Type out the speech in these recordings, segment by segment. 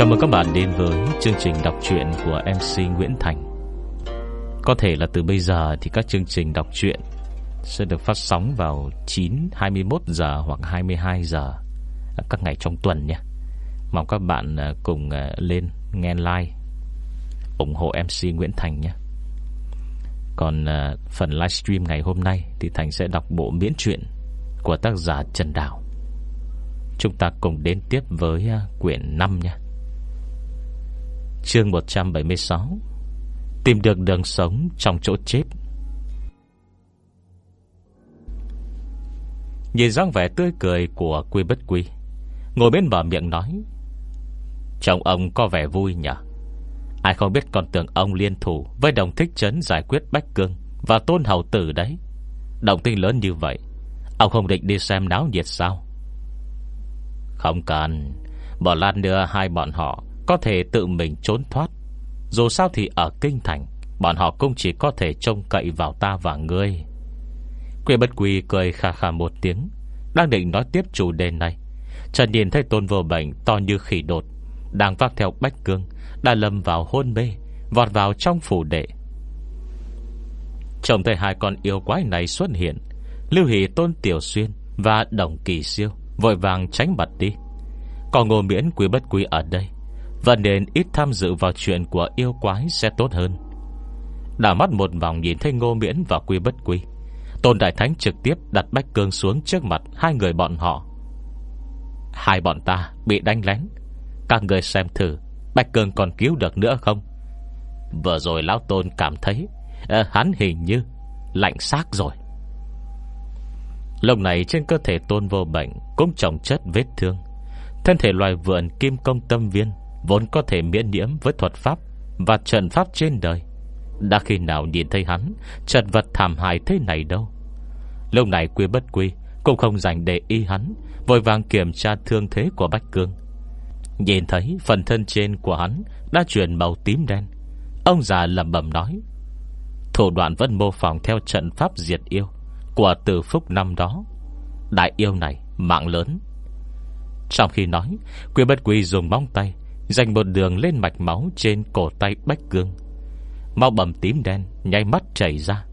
Chào mừng các bạn đến với chương trình đọc truyện của MC Nguyễn Thành. Có thể là từ bây giờ thì các chương trình đọc truyện Sẽ được phát sóng vào 9, 21 giờ hoặc 22 giờ Các ngày trong tuần nhé Mong các bạn à, cùng à, lên nghe like ủng hộ MC Nguyễn Thành nhé. Còn uh, phần livestream ngày hôm nay Thì Thành sẽ đọc bộ miễn truyện Của tác giả Trần Đào. Chúng ta cùng đến tiếp với uh, quyển 5 nhé. Chương 176 Tìm được đường sống trong chỗ chết. Nhìn dáng vẻ tươi cười của Quy Bất Quy, Ngồi bên bờ miệng nói, Chồng ông có vẻ vui nhỉ? Ai không biết còn tưởng ông liên thủ Với đồng thích chấn giải quyết Bách Cương Và tôn hầu tử đấy. Động tinh lớn như vậy, Ông không định đi xem náo nhiệt sao? Không cần, Bỏ lan đưa hai bọn họ có thể tự mình trốn thoát. Dù sao thì ở Kinh Thành, Bọn họ cũng chỉ có thể trông cậy vào ta và ngươi. Quỷ bất quỳ cười khà khà một tiếng, Đang định nói tiếp chủ đề này. Trần nhìn thấy tôn vô bệnh to như khỉ đột, Đang vác theo Bách Cương, đã lâm vào hôn mê, Vọt vào trong phủ đệ. Trông thấy hai con yêu quái này xuất hiện, Lưu Hỷ Tôn Tiểu Xuyên Và Đồng Kỳ Siêu Vội vàng tránh mặt đi. Còn ngô miễn quý bất quý ở đây và nên ít tham dự vào chuyện của yêu quái Sẽ tốt hơn. Đảo mắt một vòng nhìn thấy ngô miễn và Quy bất Quy, Tôn Đại Thánh trực tiếp đặt Bách Cương xuống trước mặt Hai người bọn họ. Hai bọn ta bị đánh lén. Các người xem thử bách cương còn cứu được nữa không? Vừa rồi Lão Tôn cảm thấy à, Hắn hình như lạnh xác rồi. Lúc này trên cơ thể Tôn vô bệnh Cũng trồng chất vết thương. Thân thể loài vượn kim công tâm viên Vốn có thể miễn nhiễm với thuật pháp Và trận pháp trên đời. Đã khi nào nhìn thấy hắn Trận vật thảm hại thế này đâu? Lúc này quy bất quy Cũng không dành để ý hắn, Vội vàng kiểm tra thương thế của Bách Cương. Nhìn thấy phần thân trên của hắn Đã chuyển màu tím đen, Ông già lầm bầm nói, Thủ đoạn vẫn mô phỏng theo trận pháp diệt yêu Của từ phúc năm đó. Đại yêu này mạng lớn. Trong khi nói, Quy bất quy dùng móng tay Dành một đường lên mạch máu trên cổ tay Bách Cương. Máu bầm tím đen Nháy mắt chảy ra.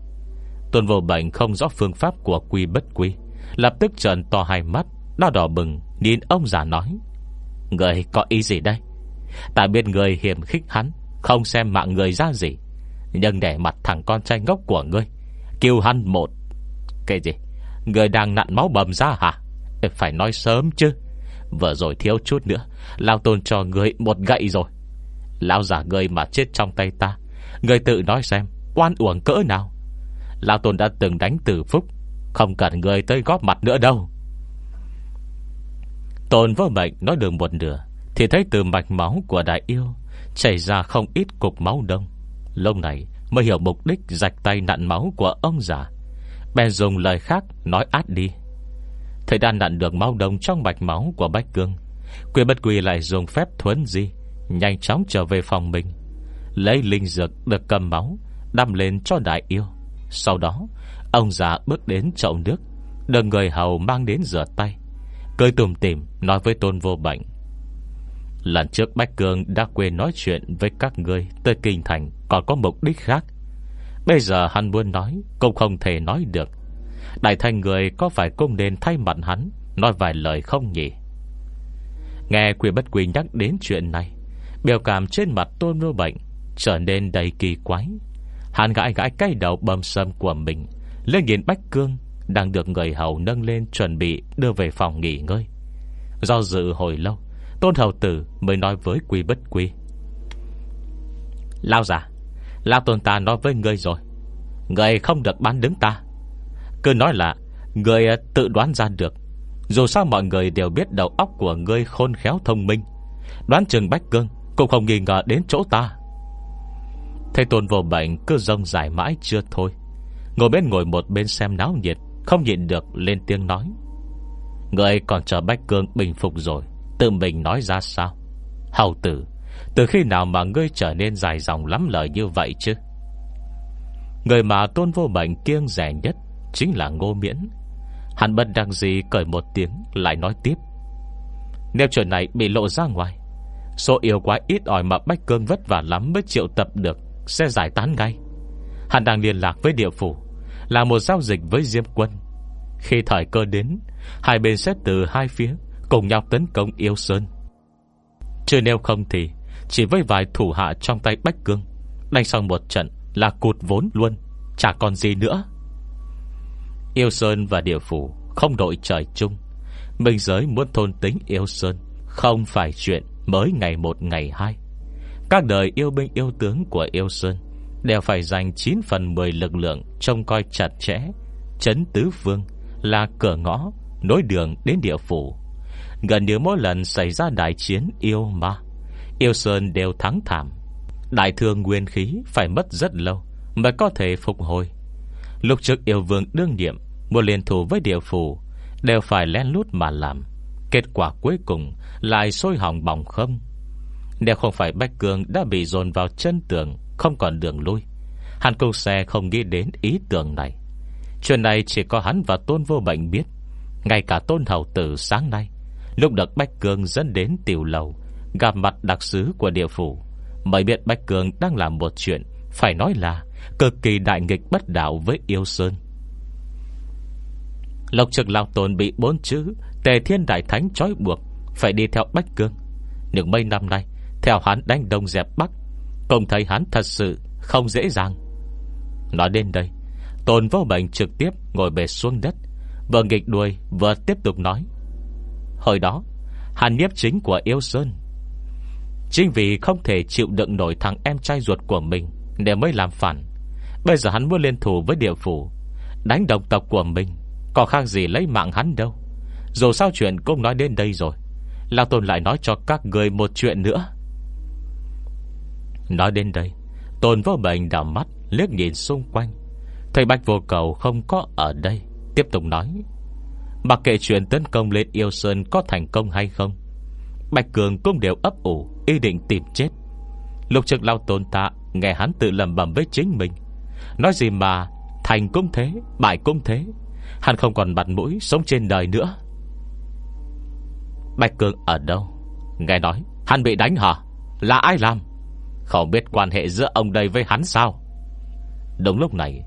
Tuần vô bệnh không rõ phương pháp của quy bất quy, Lập tức trợn to hai mắt, Đau đỏ bừng, Nhìn ông già nói, Người có ý gì đây? Ta biết người hiểm khích hắn, Không xem mạng người ra gì, Nhưng để mặt thằng con trai ngốc của ngươi, Kêu hắn một, Cái gì? Người đang nặn máu bầm ra hả? Phải nói sớm chứ. Vừa rồi thiếu chút nữa, Lao tôn cho người một gậy rồi. Lao giả người mà chết trong tay ta Người tự nói xem, Oan uổng cỡ nào? Lao tôn đã từng đánh từ phúc, Không cần người tới góp mặt nữa đâu. Tôn vô mệnh nói được một nửa, Thì thấy từ mạch máu của đại yêu Chảy ra không ít cục máu đông. Lâu này mới hiểu mục đích Rạch tay nặn máu của ông già. Bèn dùng lời khác nói át đi. Thầy đã nặn được máu đông Trong mạch máu của Bách Cương. Quỷ bất quỳ lại dùng phép thuấn di, Nhanh chóng trở về phòng mình. Lấy linh dược được cầm máu, Đâm lên cho đại yêu. Sau đó, Ông già bước đến chậu nước, Được người hầu mang đến rửa tay. Cười tùm tìm, nói với tôn vô bệnh, Lần trước Bách Cương đã quên nói chuyện với các ngươi Tới Kinh Thành, còn có mục đích khác. Bây giờ hắn muốn nói, Cũng không thể nói được. Đại thành người có phải cũng nên thay mặt hắn, Nói vài lời không nhỉ? Nghe quỷ bất quỷ nhắc đến chuyện này, Biểu cảm trên mặt tôn nô bệnh, Trở nên đầy kỳ quái. Hắn gãi gãi cái đầu bầm sâm của mình, Lên nhìn Bách Cương, đang được người hầu nâng lên chuẩn bị Đưa về phòng nghỉ ngơi. Do dự hồi lâu, Tôn hầu tử mới nói với quỷ bất quy. Lao giả Lao tôn ta nói với ngươi rồi, Ngươi không được bán đứng ta. Cứ nói là, người ờ, tự đoán ra được. Dù sao mọi người đều biết đầu óc của ngươi khôn khéo thông minh. Đoán chừng Bách Cương Cũng không nghi ngờ đến chỗ ta. Thầy tôn vô bệnh cứ rông dài mãi chưa thôi. Ngồi bên ngồi một bên xem náo nhiệt, không nhịn được lên tiếng nói. Người còn chờ Bách Cương bình phục rồi, Tự mình nói ra sao? Hầu tử, Từ khi nào mà ngươi trở nên dài dòng lắm lời như vậy chứ? Người mà tôn vô bệnh kiêng rẻ nhất Chính là ngô miễn. Hắn bất đang gì cởi một tiếng, Lại nói tiếp. Nếu chuyện này bị lộ ra ngoài, Số yêu quái ít ỏi mà Bách Cương vất vả lắm Mới triệu tập được, Sẽ giải tán ngay. Hắn đang liên lạc với địa phủ, Là một giao dịch với Diêm Quân. Khi thời cơ đến, Hai bên sẽ từ hai phía Cùng nhau tấn công yêu Sơn. Chứ nếu không thì, Chỉ với vài thủ hạ trong tay Bách Cương, Đánh xong một trận là cụt vốn luôn, Chả còn gì nữa. Yêu Sơn và địa phủ Không đội trời chung. Minh giới muốn thôn tính yêu Sơn, Không phải chuyện mới ngày một, ngày hai. Các đời yêu binh yêu tướng của yêu Sơn Đều phải dành 9 phần 10 lực lượng Trông coi chặt chẽ. Chấn tứ phương Là cửa ngõ Nối đường đến địa phủ. Gần như mỗi lần xảy ra đại chiến yêu ma, Yêu Sơn đều thắng thảm. Đại thương nguyên khí Phải mất rất lâu Mới có thể phục hồi. Lục trực yêu vương đương nhiệm một liên thủ với địa phủ, Đều phải lén lút mà làm. Kết quả cuối cùng Lại sôi hỏng bỏng không? Nếu không phải Bách Cường đã bị dồn vào chân tường, Không còn đường lui, Hàn công xe không nghĩ đến ý tưởng này. Chuyện này chỉ có hắn và Tôn Vô Bệnh biết. Ngay cả Tôn Hầu Tử sáng nay, Lúc được Bách Cường dẫn đến tiểu lầu, Gặp mặt đặc sứ của địa phủ, Mới biết Bách Cường đang làm một chuyện, Phải nói là Cực kỳ đại nghịch bất đạo với yêu Sơn. Lộc trực lao tồn bị bốn chữ Tề thiên đại thánh trói buộc, Phải đi theo Bách Cương. Nhưng mấy năm nay, Theo hắn đánh đông dẹp Bắc, Công thấy hắn thật sự không dễ dàng. Nói đến đây Tồn vô bệnh trực tiếp ngồi bề xuống đất Vừa nghịch đuôi vừa tiếp tục nói. Hồi đó, Hàn nhiếp chính của Yêu Sơn Chính vì không thể chịu đựng nổi thằng em trai ruột của mình Để mới làm phản, Bây giờ hắn muốn liên thủ với địa phủ, Đánh đồng tộc của mình. Có khác gì lấy mạng hắn đâu. Dù sao chuyện cũng nói đến đây rồi. Lão Tôn lại nói cho các người một chuyện nữa. Nói đến đây, Tôn vô bệnh đảo mắt Liếc nhìn xung quanh. Thầy Bạch vô cầu không có ở đây, Tiếp tục nói. Mặc kệ chuyện tấn công lên yêu Sơn Có thành công hay không, Bạch Cường cũng đều ấp ủ Ý định tìm chết. Lục trực lao tôn tạ Nghe hắn tự lầm bầm với chính mình, Nói gì mà Thành cũng thế, Bại cũng thế Hắn không còn mặt mũi Sống trên đời nữa. Bạch Cường ở đâu? Nghe nói, Hắn bị đánh hả? Là ai làm? Không biết quan hệ giữa ông đây với hắn sao? Đúng lúc này,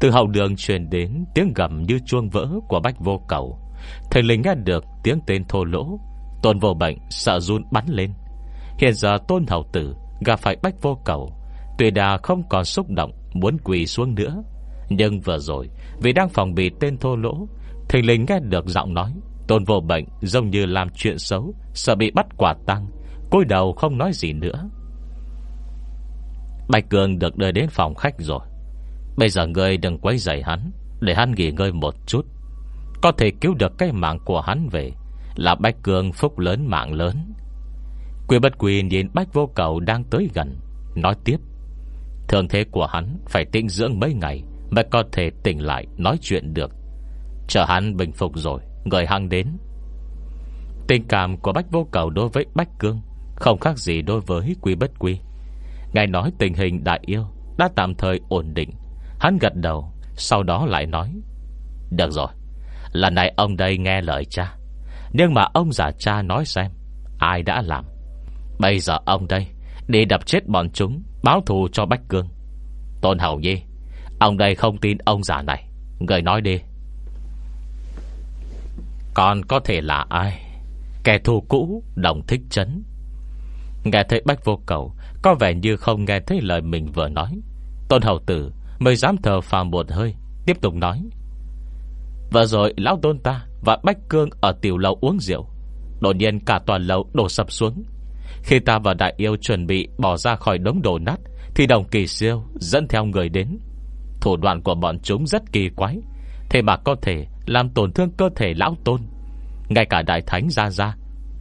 Từ hậu đường truyền đến Tiếng gầm như chuông vỡ của Bách Vô Cầu. Thầy linh nghe được tiếng tên thô lỗ. Tôn vô bệnh sợ run bắn lên. Hiện giờ tôn hậu tử Gặp phải Bách Vô Cầu, Tuy đà không còn xúc động, Muốn quỳ xuống nữa nhưng vừa rồi, Vì đang phòng bị tên thô lỗ, Thình linh nghe được giọng nói, Tôn vô bệnh giống như làm chuyện xấu, Sợ bị bắt quả tăng cúi đầu không nói gì nữa. Bạch Cường được đưa đến phòng khách rồi. Bây giờ ngươi đừng quấy rầy hắn, Để hắn nghỉ ngơi một chút. Có thể cứu được cái mạng của hắn về, Là Bạch Cường phúc lớn mạng lớn. Quy bất quỳ nhìn Bách vô cầu đang tới gần, Nói tiếp. Thường thế của hắn phải tĩnh dưỡng mấy ngày Mới có thể tỉnh lại, nói chuyện được. Chờ hắn bình phục rồi, Người hăng đến. Tình cảm của Bách Vô Cầu đối với Bách Cương Không khác gì đối với Quy Bất Quy. Ngài nói tình hình đại yêu Đã tạm thời ổn định. Hắn gật đầu, Sau đó lại nói, Được rồi, Lần này ông đây nghe lời cha. Nhưng mà ông giả cha nói xem, Ai đã làm? Bây giờ ông đây Đi đập chết bọn chúng, Báo thù cho Bách Cương. Tôn hậu Nhi Ông đây không tin ông già này. Người nói đi. Còn có thể là ai? Kẻ thù cũ, Đồng thích chấn. Nghe thấy Bách Vô Cầu, Có vẻ như không nghe thấy lời mình vừa nói. Tôn Hầu Tử Mới dám thờ phàm một hơi, Tiếp tục nói. Vừa rồi, lão tôn ta Và Bách Cương ở tiểu lầu uống rượu. Đột nhiên cả toàn lầu đổ sập xuống. Khi ta và đại yêu chuẩn bị Bỏ ra khỏi đống đổ nát, Thì đồng kỳ siêu dẫn theo người đến. Thủ đoạn của bọn chúng rất kỳ quái. Thế mà có thể làm tổn thương cơ thể lão tôn. Ngay cả đại thánh ra ra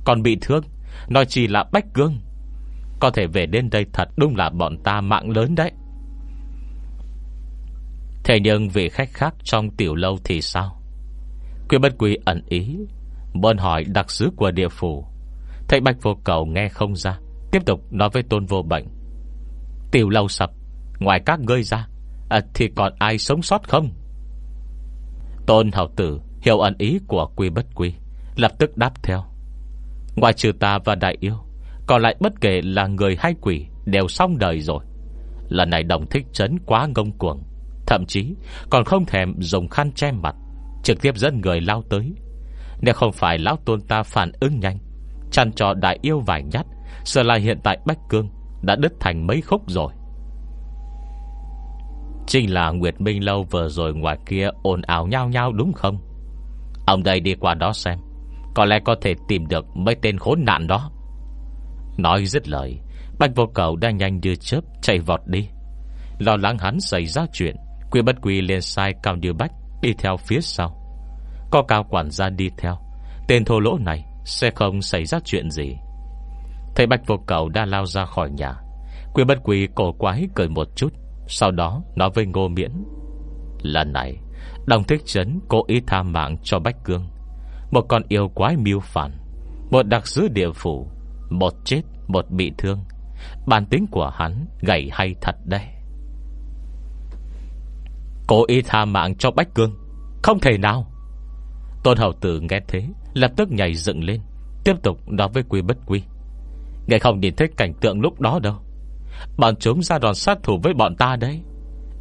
Còn bị thương. Nói chỉ là bách cương Có thể về đến đây thật đúng là bọn ta mạng lớn đấy. Thế nhưng vị khách khác trong tiểu lâu thì sao? Quyên bất quy ẩn ý Muốn hỏi đặc sứ của địa phủ. Thầy Bạch Vô Cầu nghe không ra, Tiếp tục nói với tôn vô bệnh. Tiểu lâu sập, Ngoài các ngươi ra à, Thì còn ai sống sót không? Tôn hậu tử Hiểu ẩn ý của quy bất quy Lập tức đáp theo. Ngoài trừ ta và đại yêu Còn lại bất kể là người hay quỷ Đều xong đời rồi. Lần này đồng thích chấn quá ngông cuồng Thậm chí còn không thèm dùng khăn che mặt Trực tiếp dẫn người lao tới. Nếu không phải lão tôn ta phản ứng nhanh Chăn cho đại yêu vài nhát Sợ là hiện tại Bách Cương Đã đứt thành mấy khúc rồi. Chính là Nguyệt Minh Lâu vừa rồi ngoài kia ồn ào nhau nhau đúng không? Ông đây đi qua đó xem, Có lẽ có thể tìm được mấy tên khốn nạn đó. Nói dứt lời Bạch vô cầu đang nhanh như chớp Chạy vọt đi. Lo lắng hắn xảy ra chuyện, Quy bất quy liền sai cao như bách Đi theo phía sau. Có cao quản gia đi theo, Tên thô lỗ này sẽ không xảy ra chuyện gì. Thấy bạch vô cầu đã lao ra khỏi nhà, Quy bất quy cổ quái cười một chút. Sau đó nói với ngô miễn Lần này, Đồng thích trấn cố ý tha mạng cho Bách Cương. Một con yêu quái miêu phản, Một đặc sứ địa phủ, Một chết, một bị thương. Bản tính của hắn gầy hay thật đây Cố ý tha mạng cho Bách Cương? Không thể nào. Tôn hậu tử nghe thế, Lập tức nhảy dựng lên, Tiếp tục nói với quy bất quy, Ngài không nhìn thấy cảnh tượng lúc đó đâu. Bọn chúng ra đòn sát thủ với bọn ta đấy.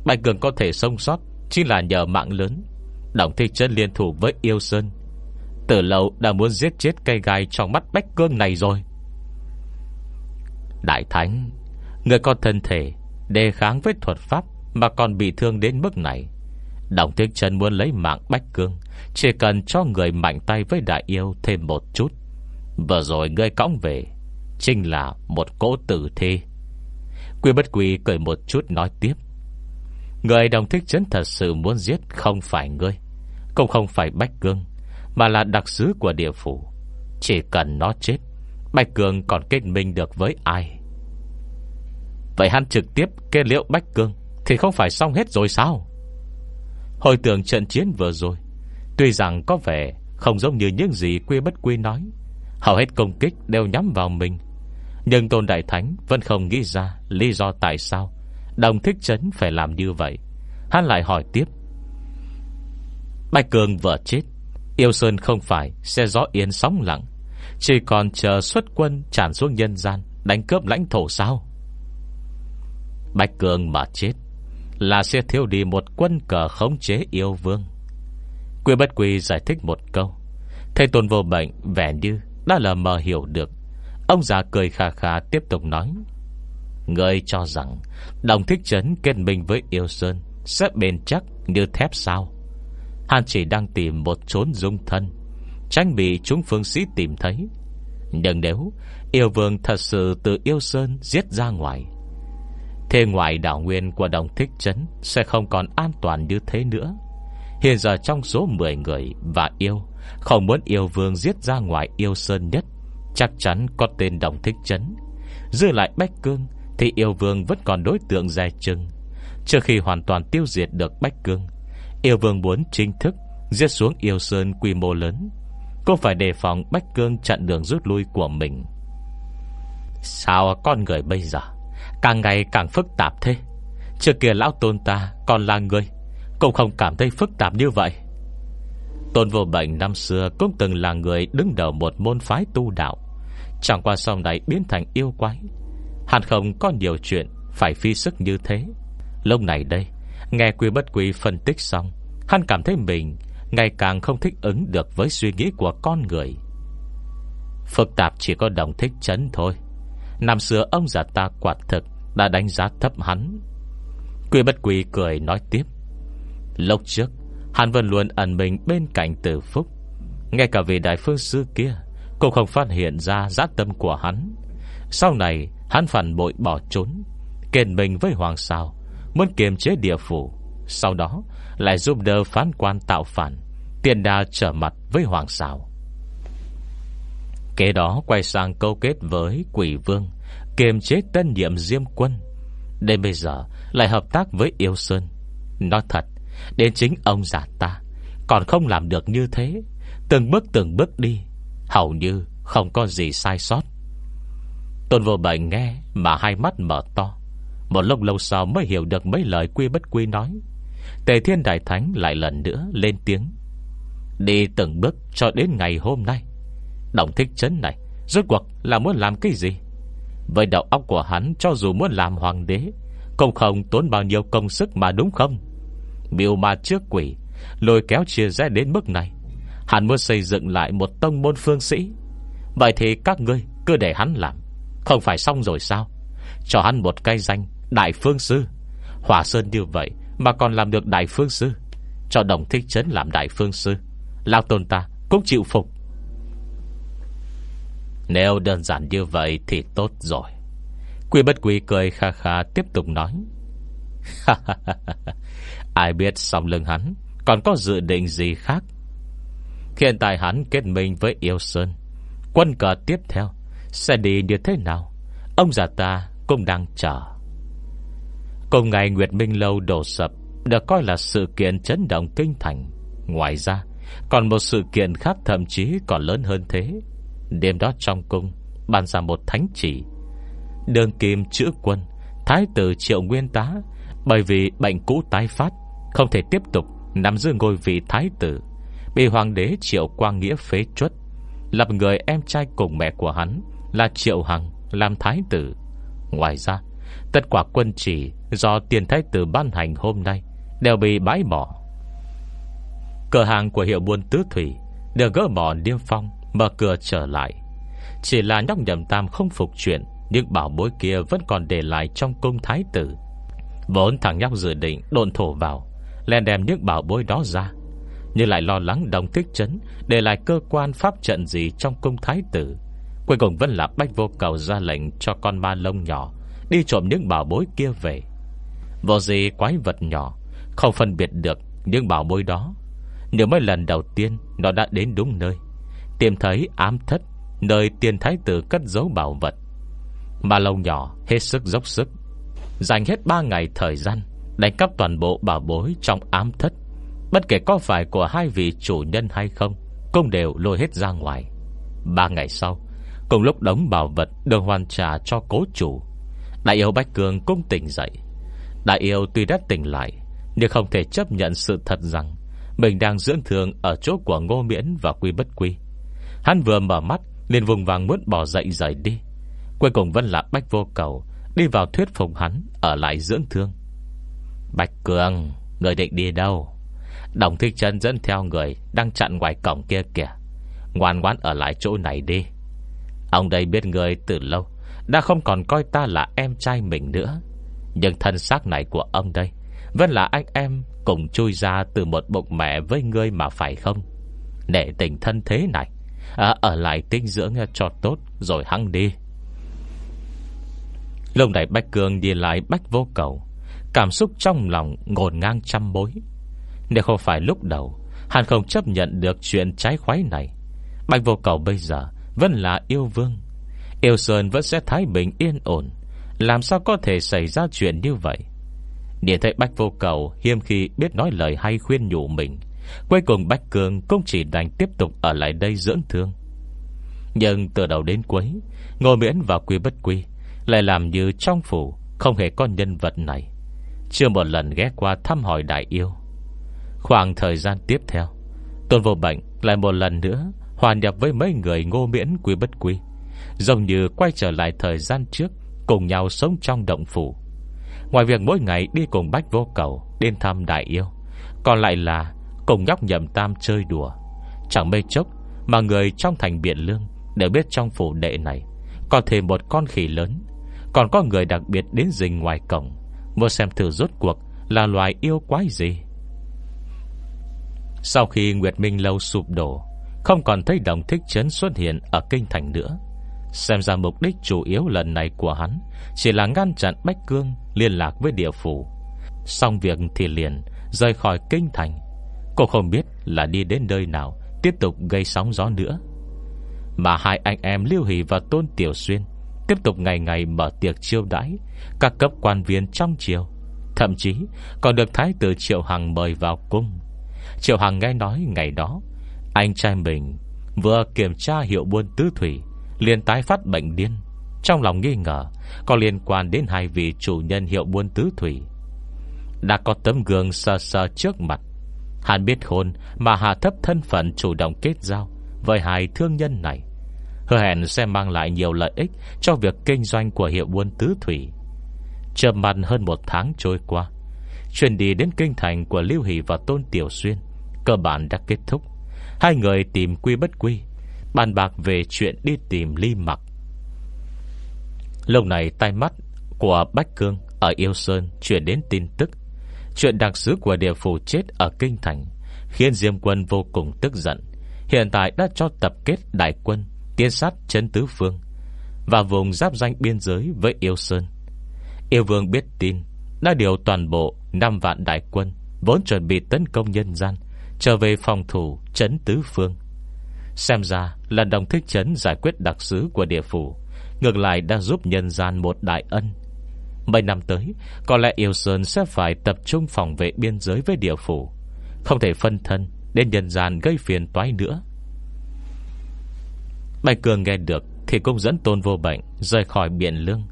Bạch Cường có thể sống sót, Chỉ là nhờ mạng lớn. Đồng thi chân liên thủ với yêu sơn. Từ lâu đã muốn giết chết cây gai Trong mắt Bách Cương này rồi. Đại Thánh, Người có thân thể, Đề kháng với thuật pháp Mà còn bị thương đến mức này. Đồng Thiên Trần muốn lấy mạng Bách Cương, Chỉ cần cho người mạnh tay với đại yêu Thêm một chút. Vừa rồi ngươi cõng về, Chính là một cỗ tử thi. Quy bất quy cười một chút nói tiếp. Người đồng thích chấn thật sự muốn giết Không phải ngươi, Cũng không phải Bách Cương, Mà là đặc sứ của địa phủ. Chỉ cần nó chết, Bách Cương còn kết minh được với ai? Vậy hắn trực tiếp kết liễu Bách Cương Thì không phải xong hết rồi sao? Hồi tưởng trận chiến vừa rồi, Tuy rằng có vẻ Không giống như những gì quy bất quy nói, Hầu hết công kích đều nhắm vào mình nhưng Tôn Đại Thánh Vẫn không nghĩ ra lý do tại sao Đồng thích chấn phải làm như vậy. Hắn lại hỏi tiếp. Bạch Cường vợ chết, Yêu Sơn không phải sẽ gió yên sóng lặng, Chỉ còn chờ xuất quân tràn xuống nhân gian Đánh cướp lãnh thổ sao? Bạch Cường mà chết Là sẽ thiếu đi một quân cờ khống chế yêu vương. Quy bất quy giải thích một câu. Thầy tôn vô bệnh vẻ như Đã là mờ hiểu được Ông già cười khà khà tiếp tục nói Người cho rằng Đồng thích trấn kết minh với yêu sơn Sẽ bền chắc như thép sao? Hắn chỉ đang tìm một chốn dung thân, Tránh bị chúng phương sĩ tìm thấy. Nhưng nếu Yêu vương thật sự từ yêu sơn Giết ra ngoài, Thế ngoài đảo nguyên của đồng thích trấn Sẽ không còn an toàn như thế nữa. Hiện giờ trong số 10 người Và yêu, Không muốn yêu vương giết ra ngoài yêu sơn nhất Chắc chắn có tên đồng thích trấn. Dư lại Bách Cương Thì yêu vương vẫn còn đối tượng dài chừng. Trước khi hoàn toàn tiêu diệt được Bách Cương, Yêu vương muốn chính thức Giết xuống yêu sơn quy mô lớn. Cũng phải đề phòng Bách Cương chặn đường rút lui của mình. Sao con người bây giờ Càng ngày càng phức tạp thế? Trước kia lão tôn ta còn là người, Cũng không cảm thấy phức tạp như vậy. Tôn vô bệnh năm xưa Cũng từng là người đứng đầu một môn phái tu đạo. Chẳng qua sau này biến thành yêu quái. Hắn không có nhiều chuyện Phải phi sức như thế. Lúc này đây, Nghe quy bất quy phân tích xong, Hắn cảm thấy mình Ngày càng không thích ứng được với suy nghĩ của con người. Phức tạp chỉ có đồng thích chấn thôi. Năm xưa ông già ta quả thực Đã đánh giá thấp hắn. Quy bất quy cười nói tiếp. Lúc trước Hàn vẫn luôn ẩn mình bên cạnh tử phúc. Ngay cả vị đại phương sư kia Cũng không phát hiện ra giác tâm của hắn. Sau này, Hắn phản bội bỏ trốn Kền mình với hoàng sao Muốn kiềm chế địa phủ. Sau đó, lại giúp đỡ phán quan tạo phản Tiền đa trở mặt với hoàng sao Kế đó quay sang câu kết với quỷ vương, Kiềm chế tân nhiệm Diêm quân. Đến bây giờ, lại hợp tác với Yêu Sơn. Nói thật Đến chính ông già ta. Còn không làm được như thế, Từng bước từng bước đi, Hầu như không có gì sai sót. Tôn vô bệnh nghe Mà hai mắt mở to. Một lúc lâu sau mới hiểu được mấy lời quy bất quy nói. Tề Thiên Đại Thánh lại lần nữa lên tiếng. Đi từng bước cho đến ngày hôm nay. Động thích chấn này, Rốt cuộc là muốn làm cái gì? Với đầu óc của hắn, Cho dù muốn làm hoàng đế, Cũng không tốn bao nhiêu công sức mà đúng không? Biểu mà trước quỷ, Lôi kéo chia rẽ đến mức này. Hắn muốn xây dựng lại một tông môn phương sĩ. Vậy thì các ngươi cứ để hắn làm. Không phải xong rồi sao? Cho hắn một cây danh, Đại Phương Sư. Hỏa Sơn như vậy Mà còn làm được Đại Phương Sư. Cho đồng thích chấn làm Đại Phương Sư Lao tôn ta cũng chịu phục. Nếu đơn giản như vậy Thì tốt rồi. Quy bất quy cười kha kha tiếp tục nói. Ai biết sau lưng hắn Còn có dự định gì khác? Hiện tại hắn kết minh với Yêu Sơn, Quân cờ tiếp theo Sẽ đi như thế nào? Ông già ta cũng đang chờ. Cùng ngày Nguyệt Minh Lâu đổ sập, Được coi là sự kiện chấn động kinh thành. Ngoài ra, Còn một sự kiện khác thậm chí còn lớn hơn thế. Đêm đó trong cung Ban ra một thánh chỉ. Đường kim chữ quân, Thái tử triệu nguyên tá, Bởi vì bệnh cũ tái phát không thể tiếp tục nằm giữ ngôi vị thái tử. Bị hoàng đế triệu quang nghĩa phế chuất. Lập người em trai cùng mẹ của hắn Là triệu hằng, làm thái tử. Ngoài ra, Tất quả quân chỉ do tiền thái tử ban hành hôm nay Đều bị bãi bỏ. Cửa hàng của hiệu buôn tứ thủy Được gỡ bỏ niêm phong, Mở cửa trở lại. Chỉ là nhóc nhầm tam không phục chuyện, Nhưng bảo bối kia vẫn còn để lại Trong cung thái tử. Vốn thằng nhóc dự định độn thổ vào lên đem những bảo bối đó ra. Nhưng lại lo lắng đồng thích chấn, Để lại cơ quan pháp trận gì Trong cung thái tử. Cuối cùng vẫn là bách vô cầu ra lệnh Cho con ma lông nhỏ, Đi trộm những bảo bối kia về. Vô gì quái vật nhỏ, Không phân biệt được những bảo bối đó. Nếu mấy lần đầu tiên, Nó đã đến đúng nơi. Tìm thấy ám thất, Nơi tiền thái tử cất giấu bảo vật. Ma lông nhỏ hết sức dốc sức. Dành hết 3 ngày thời gian Đánh cắp toàn bộ bảo bối trong ám thất. Bất kể có phải của hai vị chủ nhân hay không, Cũng đều lôi hết ra ngoài. Ba ngày sau, Cùng lúc đống bảo vật được hoàn trả cho cố chủ, Đại yêu Bách Cường cũng tỉnh dậy. Đại yêu tuy đã tỉnh lại, Nhưng không thể chấp nhận sự thật rằng Mình đang dưỡng thương Ở chỗ của Ngô Miễn và Quy Bất Quy. Hắn vừa mở mắt, liền vùng vàng muốn bỏ dậy rời đi. Cuối cùng vẫn là Bách Vô Cầu Đi vào thuyết phục hắn Ở lại dưỡng thương. Bạch Cường Người định đi đâu? Đồng thích chân dẫn theo người Đang chặn ngoài cổng kia kìa. Ngoan ngoãn ở lại chỗ này đi. Ông đây biết người từ lâu Đã không còn coi ta là em trai mình nữa. Nhưng thân xác này của ông đây Vẫn là anh em Cùng chui ra từ một bụng mẹ với ngươi mà phải không? Để tình thân thế này à, Ở lại tinh dưỡng cho tốt Rồi hăng đi. Lúc này Bách Cường đi lại Bách vô cầu. Cảm xúc trong lòng ngồn ngang trăm bối Nếu không phải lúc đầu, Hắn không chấp nhận được chuyện trái khoái này. Bạch vô cầu bây giờ Vẫn là yêu vương. Yêu Sơn vẫn sẽ thái bình yên ổn. Làm sao có thể xảy ra chuyện như vậy? Để thấy Bách vô cầu Hiêm khi biết nói lời hay khuyên nhủ mình. Cuối cùng Bách Cường Cũng chỉ đành tiếp tục ở lại đây dưỡng thương. Nhưng từ đầu đến cuối, Ngô Miễn và Quy Bất Quy Lại làm như trong phủ Không hề có nhân vật này. Chưa một lần ghé qua thăm hỏi đại yêu. Khoảng thời gian tiếp theo, Tôn vô bệnh lại một lần nữa Hòa nhập với mấy người ngô miễn quy bất quy, Giống như quay trở lại thời gian trước Cùng nhau sống trong động phủ. Ngoài việc mỗi ngày đi cùng bách vô cầu Đến thăm đại yêu, Còn lại là cùng nhóc nhậm tam chơi đùa. Chẳng mê chốc Mà người trong thành Biện Lương Đều biết trong phủ đệ này Có thêm một con khỉ lớn, Còn có người đặc biệt đến rình ngoài cổng. Muốn xem thử rốt cuộc Là loài yêu quái gì. Sau khi Nguyệt Minh Lâu sụp đổ, Không còn thấy đồng thích chấn xuất hiện Ở kinh thành nữa. Xem ra mục đích chủ yếu lần này của hắn Chỉ là ngăn chặn Bách Cương Liên lạc với địa phủ. Xong việc thì liền rời khỏi kinh thành. Cô không biết là đi đến nơi nào Tiếp tục gây sóng gió nữa. Mà hai anh em Lưu Hỷ và Tôn Tiểu Xuyên Tiếp tục ngày ngày mở tiệc chiêu đãi Các cấp quan viên trong triều. Thậm chí còn được Thái tử Triệu Hằng mời vào cung. Triệu Hằng nghe nói ngày đó, Anh trai mình vừa kiểm tra hiệu buôn tứ thủy, liền tái phát bệnh điên. Trong lòng nghi ngờ, Có liên quan đến hai vị chủ nhân hiệu buôn tứ thủy. Đã có tấm gương sơ sơ trước mặt. Hắn biết hôn Mà hạ thấp thân phận chủ động kết giao Với hai thương nhân này. Hứa hẹn sẽ mang lại nhiều lợi ích Cho việc kinh doanh của hiệu buôn tứ thủy. Chợm mặt hơn một tháng trôi qua Chuyển đi đến kinh thành của Lưu Hỷ và Tôn Tiểu Xuyên Cơ bản đã kết thúc. Hai người tìm quy bất quy, Bàn bạc về chuyện đi tìm ly mặc. Lúc này tay mắt của Bách Cương Ở Yêu Sơn chuyển đến tin tức. Chuyện đặc sứ của địa phủ chết ở Kinh Thành Khiến Diêm Quân vô cùng tức giận. Hiện tại đã cho tập kết đại quân Tiến sát chân tứ phương, Và vùng giáp danh biên giới với Yêu Sơn. Yêu Vương biết tin, Đã điều toàn bộ 5 vạn đại quân, Vốn chuẩn bị tấn công nhân gian, Trở về phòng thủ chấn tứ phương. Xem ra là đồng thích chấn Giải quyết đặc sứ của địa phủ, Ngược lại đã giúp nhân gian một đại ân. Mấy năm tới, Có lẽ Yêu Sơn sẽ phải tập trung phòng vệ biên giới với địa phủ, Không thể phân thân Đến nhân gian gây phiền toái nữa. Bạch Cường nghe được Thì cũng dẫn tôn vô bệnh Rời khỏi biển lương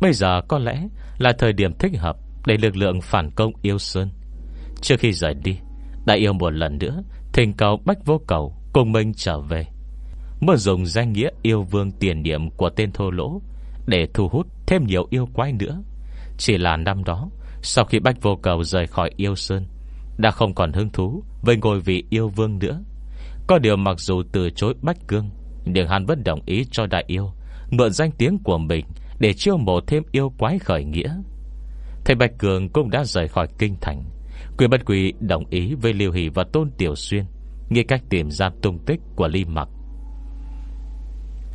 Bây giờ có lẽ là thời điểm thích hợp Để lực lượng phản công yêu Sơn. Trước khi rời đi Đại yêu một lần nữa Thình cầu Bách Vô Cầu Cùng mình trở về. Muốn dùng danh nghĩa yêu vương tiền điểm Của tên thô lỗ Để thu hút thêm nhiều yêu quái nữa. Chỉ là năm đó, Sau khi Bách Vô Cầu rời khỏi yêu Sơn, Đã không còn hứng thú Với ngôi vị yêu vương nữa. Có điều mặc dù từ chối Bách Cương nhưng hắn vẫn đồng ý cho đại yêu, Mượn danh tiếng của mình Để chiêu mộ thêm yêu quái khởi nghĩa. Thầy Bạch Cường cũng đã rời khỏi kinh thành. Quỷ bất quỷ đồng ý với Liêu Hỷ và Tôn Tiểu Xuyên, Nghĩ cách tìm ra tung tích của Ly Mặc.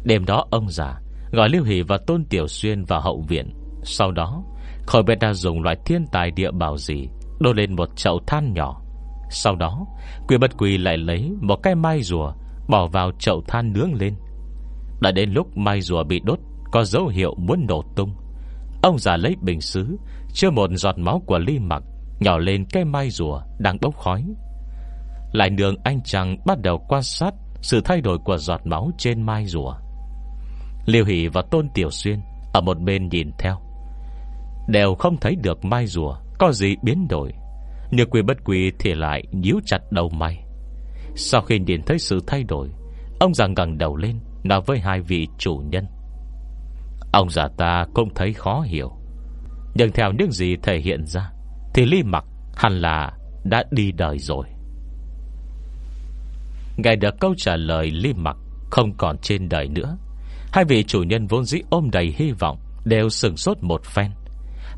Đêm đó ông già Gọi Liêu Hỷ và Tôn Tiểu Xuyên vào hậu viện. Sau đó Khỏi biết đã dùng loại thiên tài địa bảo gì Đô lên một chậu than nhỏ. Sau đó Quỷ bất quỷ lại lấy một cái mai rùa Bỏ vào chậu than nướng lên. Đã đến lúc mai rùa bị đốt, Có dấu hiệu muốn nổ tung. Ông già lấy bình xứ Chưa một giọt máu của ly mặc Nhỏ lên cái mai rùa đang bốc khói. Lại đường anh chàng bắt đầu quan sát Sự thay đổi của giọt máu trên mai rùa. Liêu Hỷ và Tôn Tiểu Xuyên Ở một bên nhìn theo. Đều không thấy được mai rùa Có gì biến đổi. Nhưng quy bất quy thì lại nhíu chặt đầu mày. Sau khi nhìn thấy sự thay đổi, Ông già gần đầu lên, Nói với hai vị chủ nhân. Ông già ta cũng thấy khó hiểu, Nhưng theo những gì thể hiện ra, Thì Ly Mặc hẳn là Đã đi đời rồi. Nghe được câu trả lời Ly Mặc Không còn trên đời nữa, Hai vị chủ nhân vốn dĩ ôm đầy hy vọng Đều sừng sốt một phen.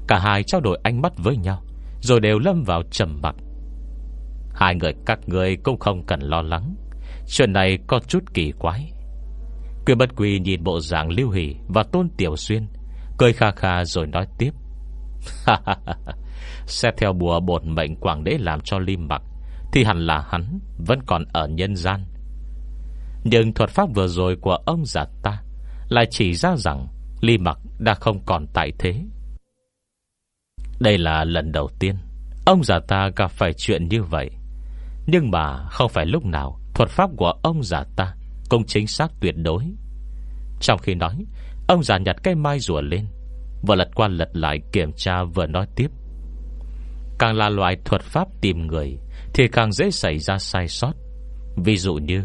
Cả hai trao đổi ánh mắt với nhau, Rồi đều lâm vào trầm mặc. Hai người các người cũng không cần lo lắng. Chuyện này có chút kỳ quái. Quyền bất quỳ nhìn bộ dạng lưu hỷ Và tôn tiểu xuyên, Cười kha kha rồi nói tiếp. Xét theo bùa bột mệnh quảng đế làm cho lim mặc, Thì hẳn là hắn Vẫn còn ở nhân gian. Nhưng thuật pháp vừa rồi của ông già ta Lại chỉ ra rằng Ly mặc đã không còn tại thế. Đây là lần đầu tiên Ông già ta gặp phải chuyện như vậy. Nhưng mà không phải lúc nào Thuật pháp của ông già ta Cũng chính xác tuyệt đối. Trong khi nói, Ông già nhặt cây mai rùa lên Vừa lật qua lật lại kiểm tra vừa nói tiếp. Càng là loại thuật pháp tìm người Thì càng dễ xảy ra sai sót. Ví dụ như,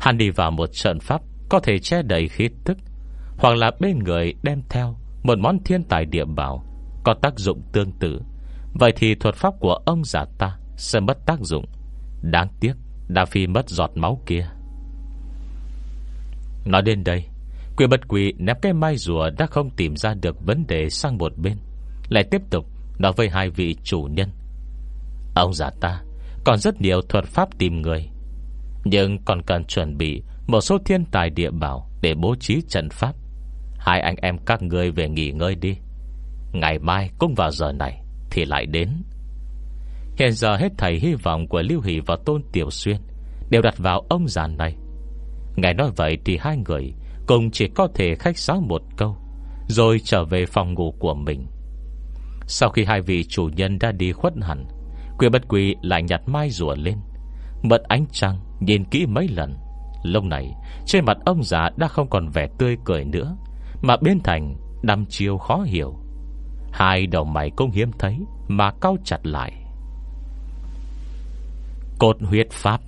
Hắn đi vào một trận pháp Có thể che đầy khí tức, Hoặc là bên người đem theo Một món thiên tài địa bảo Có tác dụng tương tự. Vậy thì thuật pháp của ông giả ta Sẽ mất tác dụng. Đáng tiếc đã phi mất giọt máu kia. Nói đến đây Quyền bất quỷ ném cái mai rùa Đã không tìm ra được vấn đề sang một bên, Lại tiếp tục Nói với hai vị chủ nhân. Ông già ta, Còn rất nhiều thuật pháp tìm người, Nhưng còn cần chuẩn bị Một số thiên tài địa bảo Để bố trí trận pháp. Hai anh em các người về nghỉ ngơi đi. Ngày mai cũng vào giờ này Thì lại đến. Hiện giờ hết thầy hy vọng của Lưu Hỷ và Tôn Tiểu Xuyên Đều đặt vào ông già này. Ngài nói vậy thì hai người Cùng chỉ có thể khách sáo một câu, Rồi trở về phòng ngủ của mình. Sau khi hai vị chủ nhân đã đi khuất hẳn, Quyền bất quỳ lại nhặt mai rùa lên Mật ánh trăng Nhìn kỹ mấy lần. Lâu này, trên mặt ông già đã không còn vẻ tươi cười nữa, Mà biến thành Đăm chiêu khó hiểu. Hai đầu mày cũng hiếm thấy Mà cau chặt lại. Cột huyết pháp.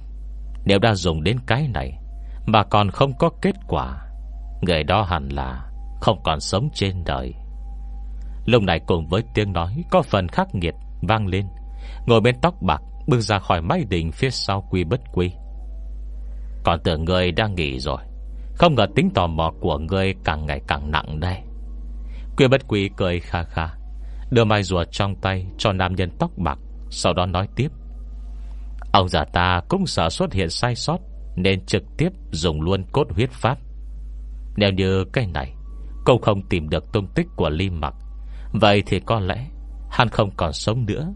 Nếu đã dùng đến cái này, Mà còn không có kết quả, Người đó hẳn là Không còn sống trên đời. Lúc này cùng với tiếng nói Có phần khắc nghiệt vang lên, Ngồi bên tóc bạc Bước ra khỏi máy đỉnh phía sau quy bất quy. Còn tưởng người đang nghỉ rồi, Không ngờ tính tò mò của người Càng ngày càng nặng đây. Quy bất quy cười kha kha, Đưa mai rùa trong tay cho nam nhân tóc bạc, Sau đó nói tiếp. Ông già ta cũng sợ xuất hiện sai sót, Nên trực tiếp dùng luôn cốt huyết pháp. Nếu như cái này, Cũng không tìm được tung tích của Ly Mặc Vậy thì có lẽ Hắn không còn sống nữa.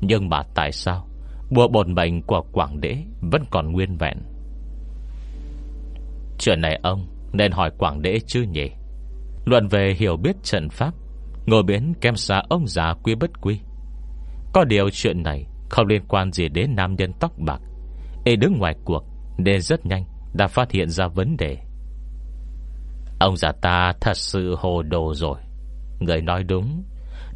Nhưng mà tại sao Bùa bồn bệnh của Quảng Đế Vẫn còn nguyên vẹn? Chuyện này ông Nên hỏi Quảng Đế chứ nhỉ? Luận về hiểu biết trận pháp Ngồi biến kem xa ông già quy bất quy. Có điều chuyện này không liên quan gì đến nam nhân tóc bạc. Ê, đứng ngoài cuộc, Nên rất nhanh đã phát hiện ra vấn đề. Ông già ta thật sự hồ đồ rồi. Người nói đúng.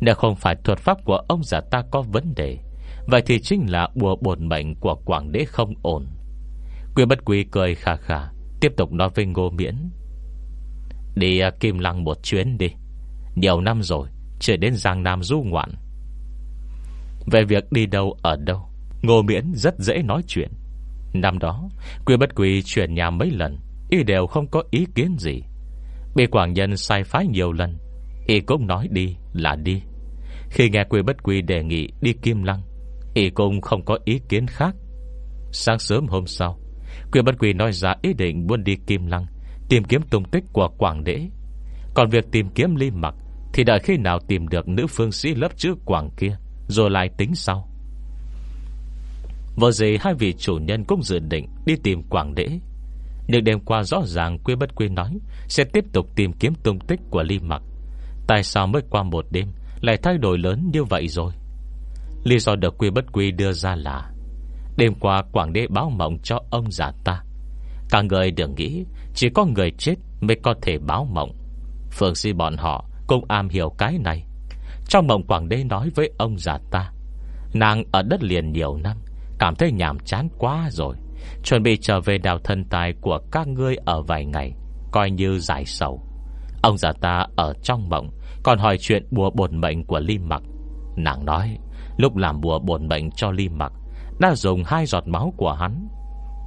Nếu không phải thuật pháp của ông già ta có vấn đề, Vậy thì chính là bùa bổn mệnh Của quảng đế không ổn. Quyên bất quý cười khà khà, Tiếp tục nói với ngô miễn. Đi à, Kim Lăng một chuyến đi. Nhiều năm rồi, Chưa đến Giang Nam du ngoạn. Về việc đi đâu ở đâu, Ngô Miễn rất dễ nói chuyện. Năm đó, Quy bất quỳ chuyển nhà mấy lần, Y đều không có ý kiến gì. Bị Quảng Nhân sai phái nhiều lần, Y cũng nói đi là đi. Khi nghe Quy Bất quỳ đề nghị đi Kim Lăng, Y cũng không có ý kiến khác. Sáng sớm hôm sau, Quy Bất quỳ nói ra ý định muốn đi Kim Lăng, Tìm kiếm tung tích của Quảng Đế. Còn việc tìm kiếm ly mặc Thì đợi khi nào tìm được nữ phương sĩ lớp chữ Quảng kia rồi lại tính sau. Vừa gì hai vị chủ nhân cũng dự định Đi tìm Quảng Đế. Nhưng đêm qua rõ ràng Quy Bất Quy nói, Sẽ tiếp tục tìm kiếm tung tích của ly mặc. Tại sao mới qua một đêm Lại thay đổi lớn như vậy rồi? Lý do được quy bất quy đưa ra là, Đêm qua Quảng Đế báo mộng cho ông già ta. Cả người đừng nghĩ Chỉ có người chết mới có thể báo mộng. Phượng si bọn họ Cũng am hiểu cái này. Trong mộng Quảng Đế nói với ông già ta, Nàng ở đất liền nhiều năm, Cảm thấy nhàm chán quá rồi. Chuẩn bị trở về đào thân tài Của các ngươi ở vài ngày, Coi như giải sầu. Ông già ta ở trong mộng, Còn hỏi chuyện bùa bổn mệnh của Ly Mặc Nàng nói, Lúc làm bùa bổn mệnh cho Ly Mặc Đã dùng hai giọt máu của hắn.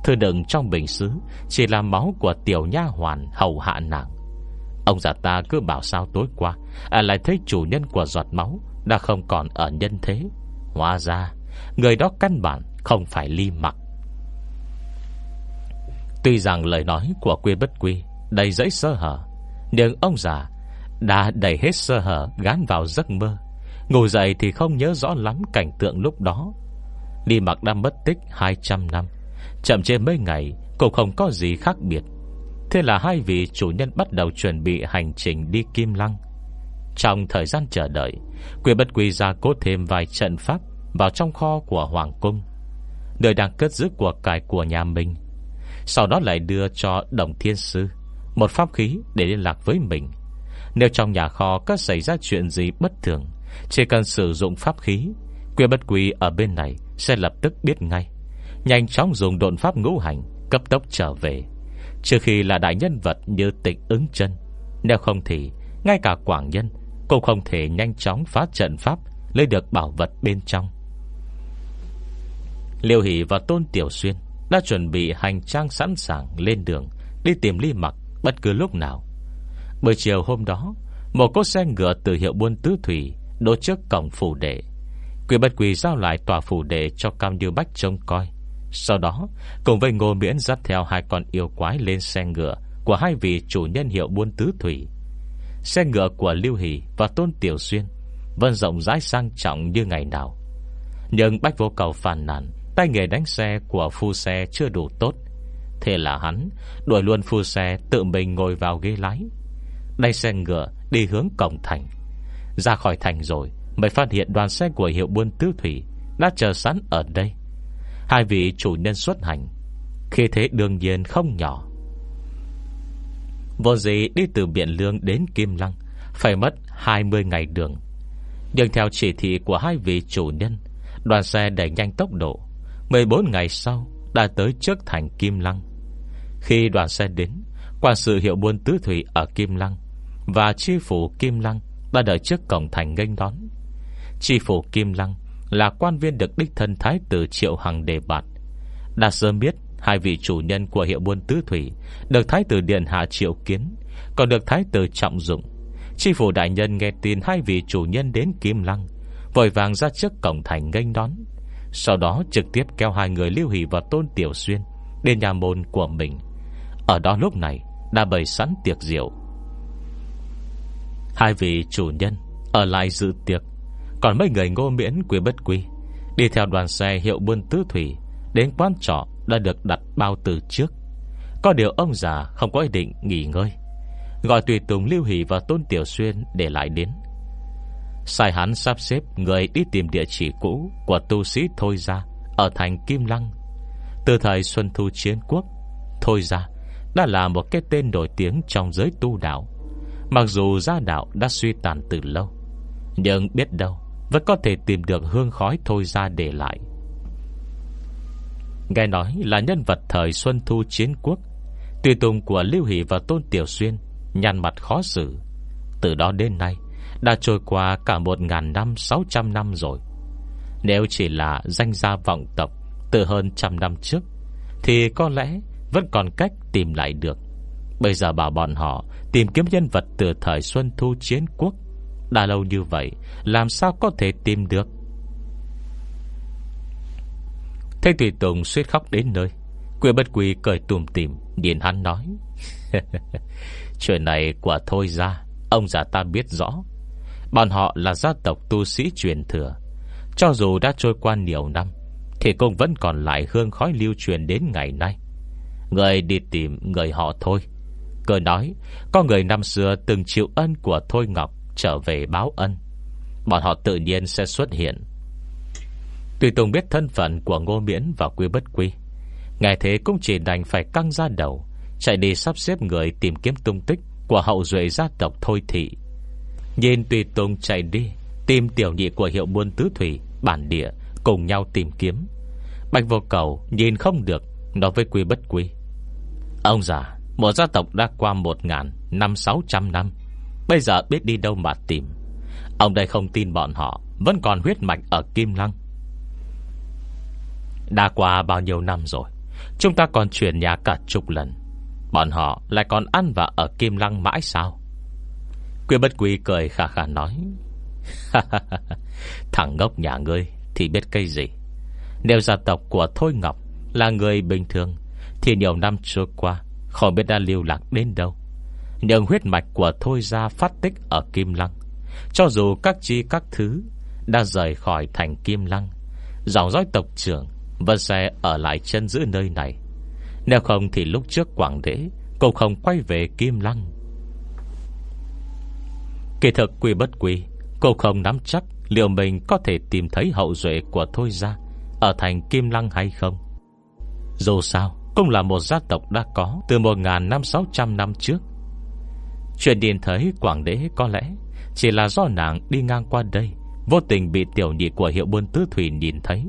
Thư đựng trong bình xứ Chỉ là máu của tiểu nha hoàn hầu hạ nàng. Ông già ta cứ bảo sao tối qua à Lại thấy chủ nhân của giọt máu Đã không còn ở nhân thế. Hóa ra, Người đó căn bản không phải ly mặc. Tuy rằng lời nói của quy bất quy Đầy giấy sơ hở, Nhưng ông già đã đầy hết sơ hở gán vào giấc mơ. Ngủ dậy thì không nhớ rõ lắm cảnh tượng lúc đó. Ly mặc đã mất tích 200 năm, Chậm trên mấy ngày Cũng không có gì khác biệt. Thế là hai vị chủ nhân bắt đầu chuẩn bị hành trình đi Kim Lăng. Trong thời gian chờ đợi Quỷ bất quy ra cố thêm vài trận pháp Vào trong kho của Hoàng Cung, Nơi đang cất giữ của cải của nhà mình. Sau đó lại đưa cho Đồng Thiên Sư một pháp khí để liên lạc với mình. Nếu trong nhà kho có xảy ra chuyện gì bất thường, Chỉ cần sử dụng pháp khí Quỷ bất quỷ ở bên này Sẽ lập tức biết ngay. Nhanh chóng dùng độn pháp ngũ hành Cấp tốc trở về. Trừ khi là đại nhân vật như tịch ứng chân. Nếu không thì, Ngay cả quảng nhân Cũng không thể nhanh chóng phá trận pháp, Lấy được bảo vật bên trong. Liêu Hỷ và Tôn Tiểu Xuyên Đã chuẩn bị hành trang sẵn sàng lên đường Đi tìm ly mặc Bất cứ lúc nào. Buổi chiều hôm đó, Một cốt xe ngựa từ hiệu buôn tứ thủy Đỗ trước cổng phủ đệ. Quỷ bất quỷ giao lại tòa phủ đệ Cho Cam Điêu Bách trông coi. Sau đó, cùng với Ngô Miễn dắt theo hai con yêu quái lên xe ngựa Của hai vị chủ nhân hiệu buôn tứ thủy. Xe ngựa của Lưu Hỷ Và Tôn Tiểu Xuyên Vẫn rộng rãi sang trọng như ngày nào. Nhưng Bách Vô Cầu phàn nàn, Tay nghề đánh xe của phu xe chưa đủ tốt. Thế là hắn Đuổi luôn phu xe tự mình ngồi vào ghế lái Đây xe ngựa đi hướng cổng thành. Ra khỏi thành rồi, Mới phát hiện đoàn xe của hiệu buôn tứ thủy Đã chờ sẵn ở đây. Hai vị chủ nhân xuất hành. Khi thế đương nhiên không nhỏ. Vô gì đi từ biện Lương đến Kim Lăng, Phải mất 20 ngày đường. Nhưng theo chỉ thị của hai vị chủ nhân, Đoàn xe đẩy nhanh tốc độ. 14 ngày sau, Đã tới trước thành Kim Lăng. Khi đoàn xe đến Quan sự hiệu buôn tứ thủy ở Kim Lăng Và chi phủ Kim Lăng Đã đợi trước cổng thành nghênh đón. Chi phủ Kim Lăng là quan viên được đích thân thái tử Triệu Hằng đề bạt. Đã sớm biết Hai vị chủ nhân của hiệu buôn tứ thủy Được thái tử Điện Hạ Triệu Kiến, Còn được thái tử trọng dụng. Chi phủ đại nhân nghe tin hai vị chủ nhân đến Kim Lăng, Vội vàng ra trước cổng thành nghênh đón. Sau đó trực tiếp kéo hai người Lưu Hỷ và Tôn Tiểu Xuyên Đến nhà môn của mình. Ở đó lúc này Đã bày sẵn tiệc rượu. Hai vị chủ nhân Ở lại dự tiệc. Còn mấy người ngô miễn quy bất quy, Đi theo đoàn xe hiệu buôn tứ thủy, Đến quán trọ đã được đặt bao từ trước. Có điều ông già không có ý định nghỉ ngơi, Gọi tùy tùng Lưu Hỷ và Tôn Tiểu Xuyên để lại đến. Sai hắn sắp xếp người đi tìm địa chỉ cũ Của tu sĩ Thôi gia Ở thành Kim Lăng. Từ thời Xuân Thu Chiến Quốc, Thôi gia đã là một cái tên nổi tiếng Trong giới tu đạo, Mặc dù gia đạo đã suy tàn từ lâu, Nhưng biết đâu vẫn có thể tìm được hương khói Thôi Ra để lại. Nghe nói là nhân vật thời Xuân Thu Chiến Quốc, Tùy tùng của Lưu Hỷ và Tôn Tiểu Xuyên Nhăn mặt khó xử. Từ đó đến nay, Đã trôi qua cả một ngàn năm, Sáu trăm năm rồi. Nếu chỉ là danh gia vọng tộc Từ hơn trăm năm trước, Thì có lẽ vẫn còn cách tìm lại được. Bây giờ bảo bọn họ Tìm kiếm nhân vật từ thời Xuân Thu Chiến Quốc đã lâu như vậy, Làm sao có thể tìm được? Thế Tùy Tùng suýt khóc đến nơi. Quỷ bất quỷ cười tùm tìm Nhìn hắn nói, Chuyện này quả thôi ra, Ông già ta biết rõ. Bọn họ là gia tộc tu sĩ truyền thừa. Cho dù đã trôi qua nhiều năm, Thì cũng vẫn còn lại hương khói lưu truyền đến ngày nay. Người đi tìm người họ thôi. Cơ nói, Có người năm xưa từng chịu ân của Thôi Ngọc Trở về báo ân. Bọn họ tự nhiên sẽ xuất hiện. Tùy Tùng biết thân phận của Ngô Miễn và Quy Bất Quy Ngài thế cũng chỉ đành phải căng ra đầu, Chạy đi sắp xếp người tìm kiếm tung tích Của hậu duệ gia tộc Thôi Thị. Nhìn Tùy Tùng chạy đi, Tìm tiểu nhị của hiệu buôn tứ thủy, Bản địa, cùng nhau tìm kiếm. Bạch vô cầu nhìn không được, Nói với Quy Bất Quy, Ông già, Một gia tộc đã qua một ngàn Năm sáu trăm năm Bây giờ biết đi đâu mà tìm. Ông đây không tin bọn họ, Vẫn còn huyết mạch ở Kim Lăng. Đã qua bao nhiêu năm rồi, Chúng ta còn chuyển nhà cả chục lần. Bọn họ lại còn ăn và ở Kim Lăng mãi sao? Quyên bất quý cười khả khả nói, Thằng ngốc nhà ngươi Thì biết cây gì? Nếu gia tộc của Thôi Ngọc Là người bình thường, Thì nhiều năm trôi qua, Không biết đã lưu lạc đến đâu. Nhưng huyết mạch của Thôi gia phát tích ở Kim Lăng. Cho dù các chi các thứ Đã rời khỏi thành Kim Lăng, Dòng dõi tộc trưởng Vẫn sẽ ở lại chân giữ nơi này. Nếu không thì lúc trước Quảng Đế Cũng không quay về Kim Lăng. Kỳ thực quy bất quy, Cô không nắm chắc Liệu mình có thể tìm thấy hậu duệ của Thôi Gia Ở thành Kim Lăng hay không. Dù sao, Cũng là một gia tộc đã có Từ một ngàn năm sáu trăm năm trước. Chuyện điền thấy Quảng Đế có lẽ Chỉ là do nàng đi ngang qua đây, Vô tình bị tiểu nhị của hiệu buôn tứ thủy nhìn thấy.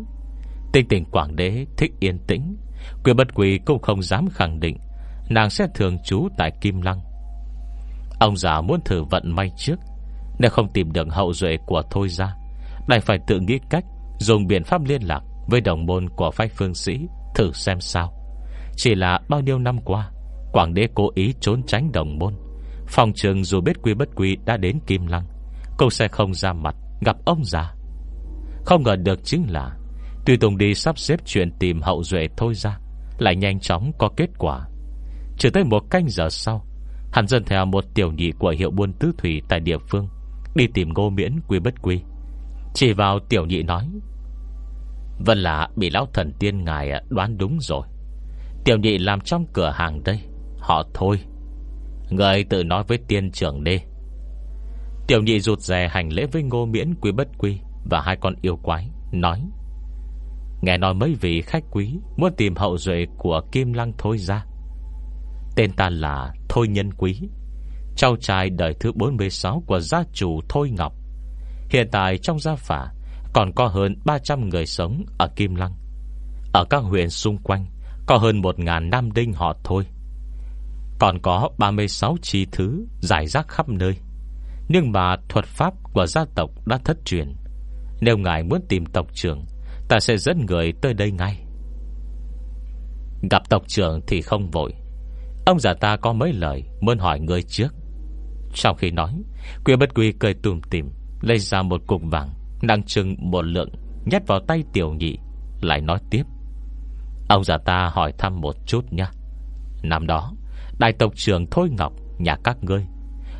Tình tình Quảng Đế thích yên tĩnh Quyền bất quỳ cũng không dám khẳng định Nàng sẽ thường trú tại Kim Lăng. Ông già muốn thử vận may trước, Nếu không tìm được hậu duệ của Thôi ra Lại phải tự nghĩ cách Dùng biện pháp liên lạc Với đồng môn của phái phương sĩ Thử xem sao. Chỉ là bao nhiêu năm qua, Quảng đế cố ý trốn tránh đồng môn Phòng trường dù biết quy bất quy đã đến Kim Lăng Cũng sẽ không ra mặt Gặp ông già. Không ngờ được chính là tùy Tùng đi sắp xếp chuyện tìm hậu duệ thôi ra, Lại nhanh chóng có kết quả. Chỉ tới một canh giờ sau, Hắn dân theo một tiểu nhị của hiệu buôn tứ thủy Tại địa phương, Đi tìm ngô miễn quy bất quy. Chỉ vào tiểu nhị nói, Vân là bị lão thần tiên ngài à, đoán đúng rồi. Tiểu nhị làm trong cửa hàng đây, Họ thôi. Người tự nói với tiên trưởng đi. Tiểu nhị rụt rè hành lễ với ngô miễn quý bất quy Và hai con yêu quái, Nói, Nghe nói mấy vị khách quý Muốn tìm hậu duệ của Kim Lăng Thôi ra. Tên ta là Thôi Nhân Quý, Cháu trai đời thứ 46 Của gia chủ Thôi Ngọc. Hiện tại trong gia phả Còn có hơn 300 người sống ở Kim Lăng. Ở các huyện xung quanh Có hơn 1.000 nam đinh họ thôi. Còn có 36 chi thứ Giải rác khắp nơi. Nhưng mà thuật pháp của gia tộc đã thất truyền. Nếu ngài muốn tìm tộc trưởng, Ta sẽ dẫn người tới đây ngay. Gặp tộc trưởng thì không vội. Ông già ta có mấy lời Muốn hỏi người trước. Sau khi nói, Quy bất quy cười tùm tìm, Lấy ra một cục vàng Năng trưng một lượng Nhét vào tay tiểu nhị, Lại nói tiếp. Ông già ta hỏi thăm một chút nha Năm đó Đại tộc trưởng Thôi Ngọc, Nhà các ngươi,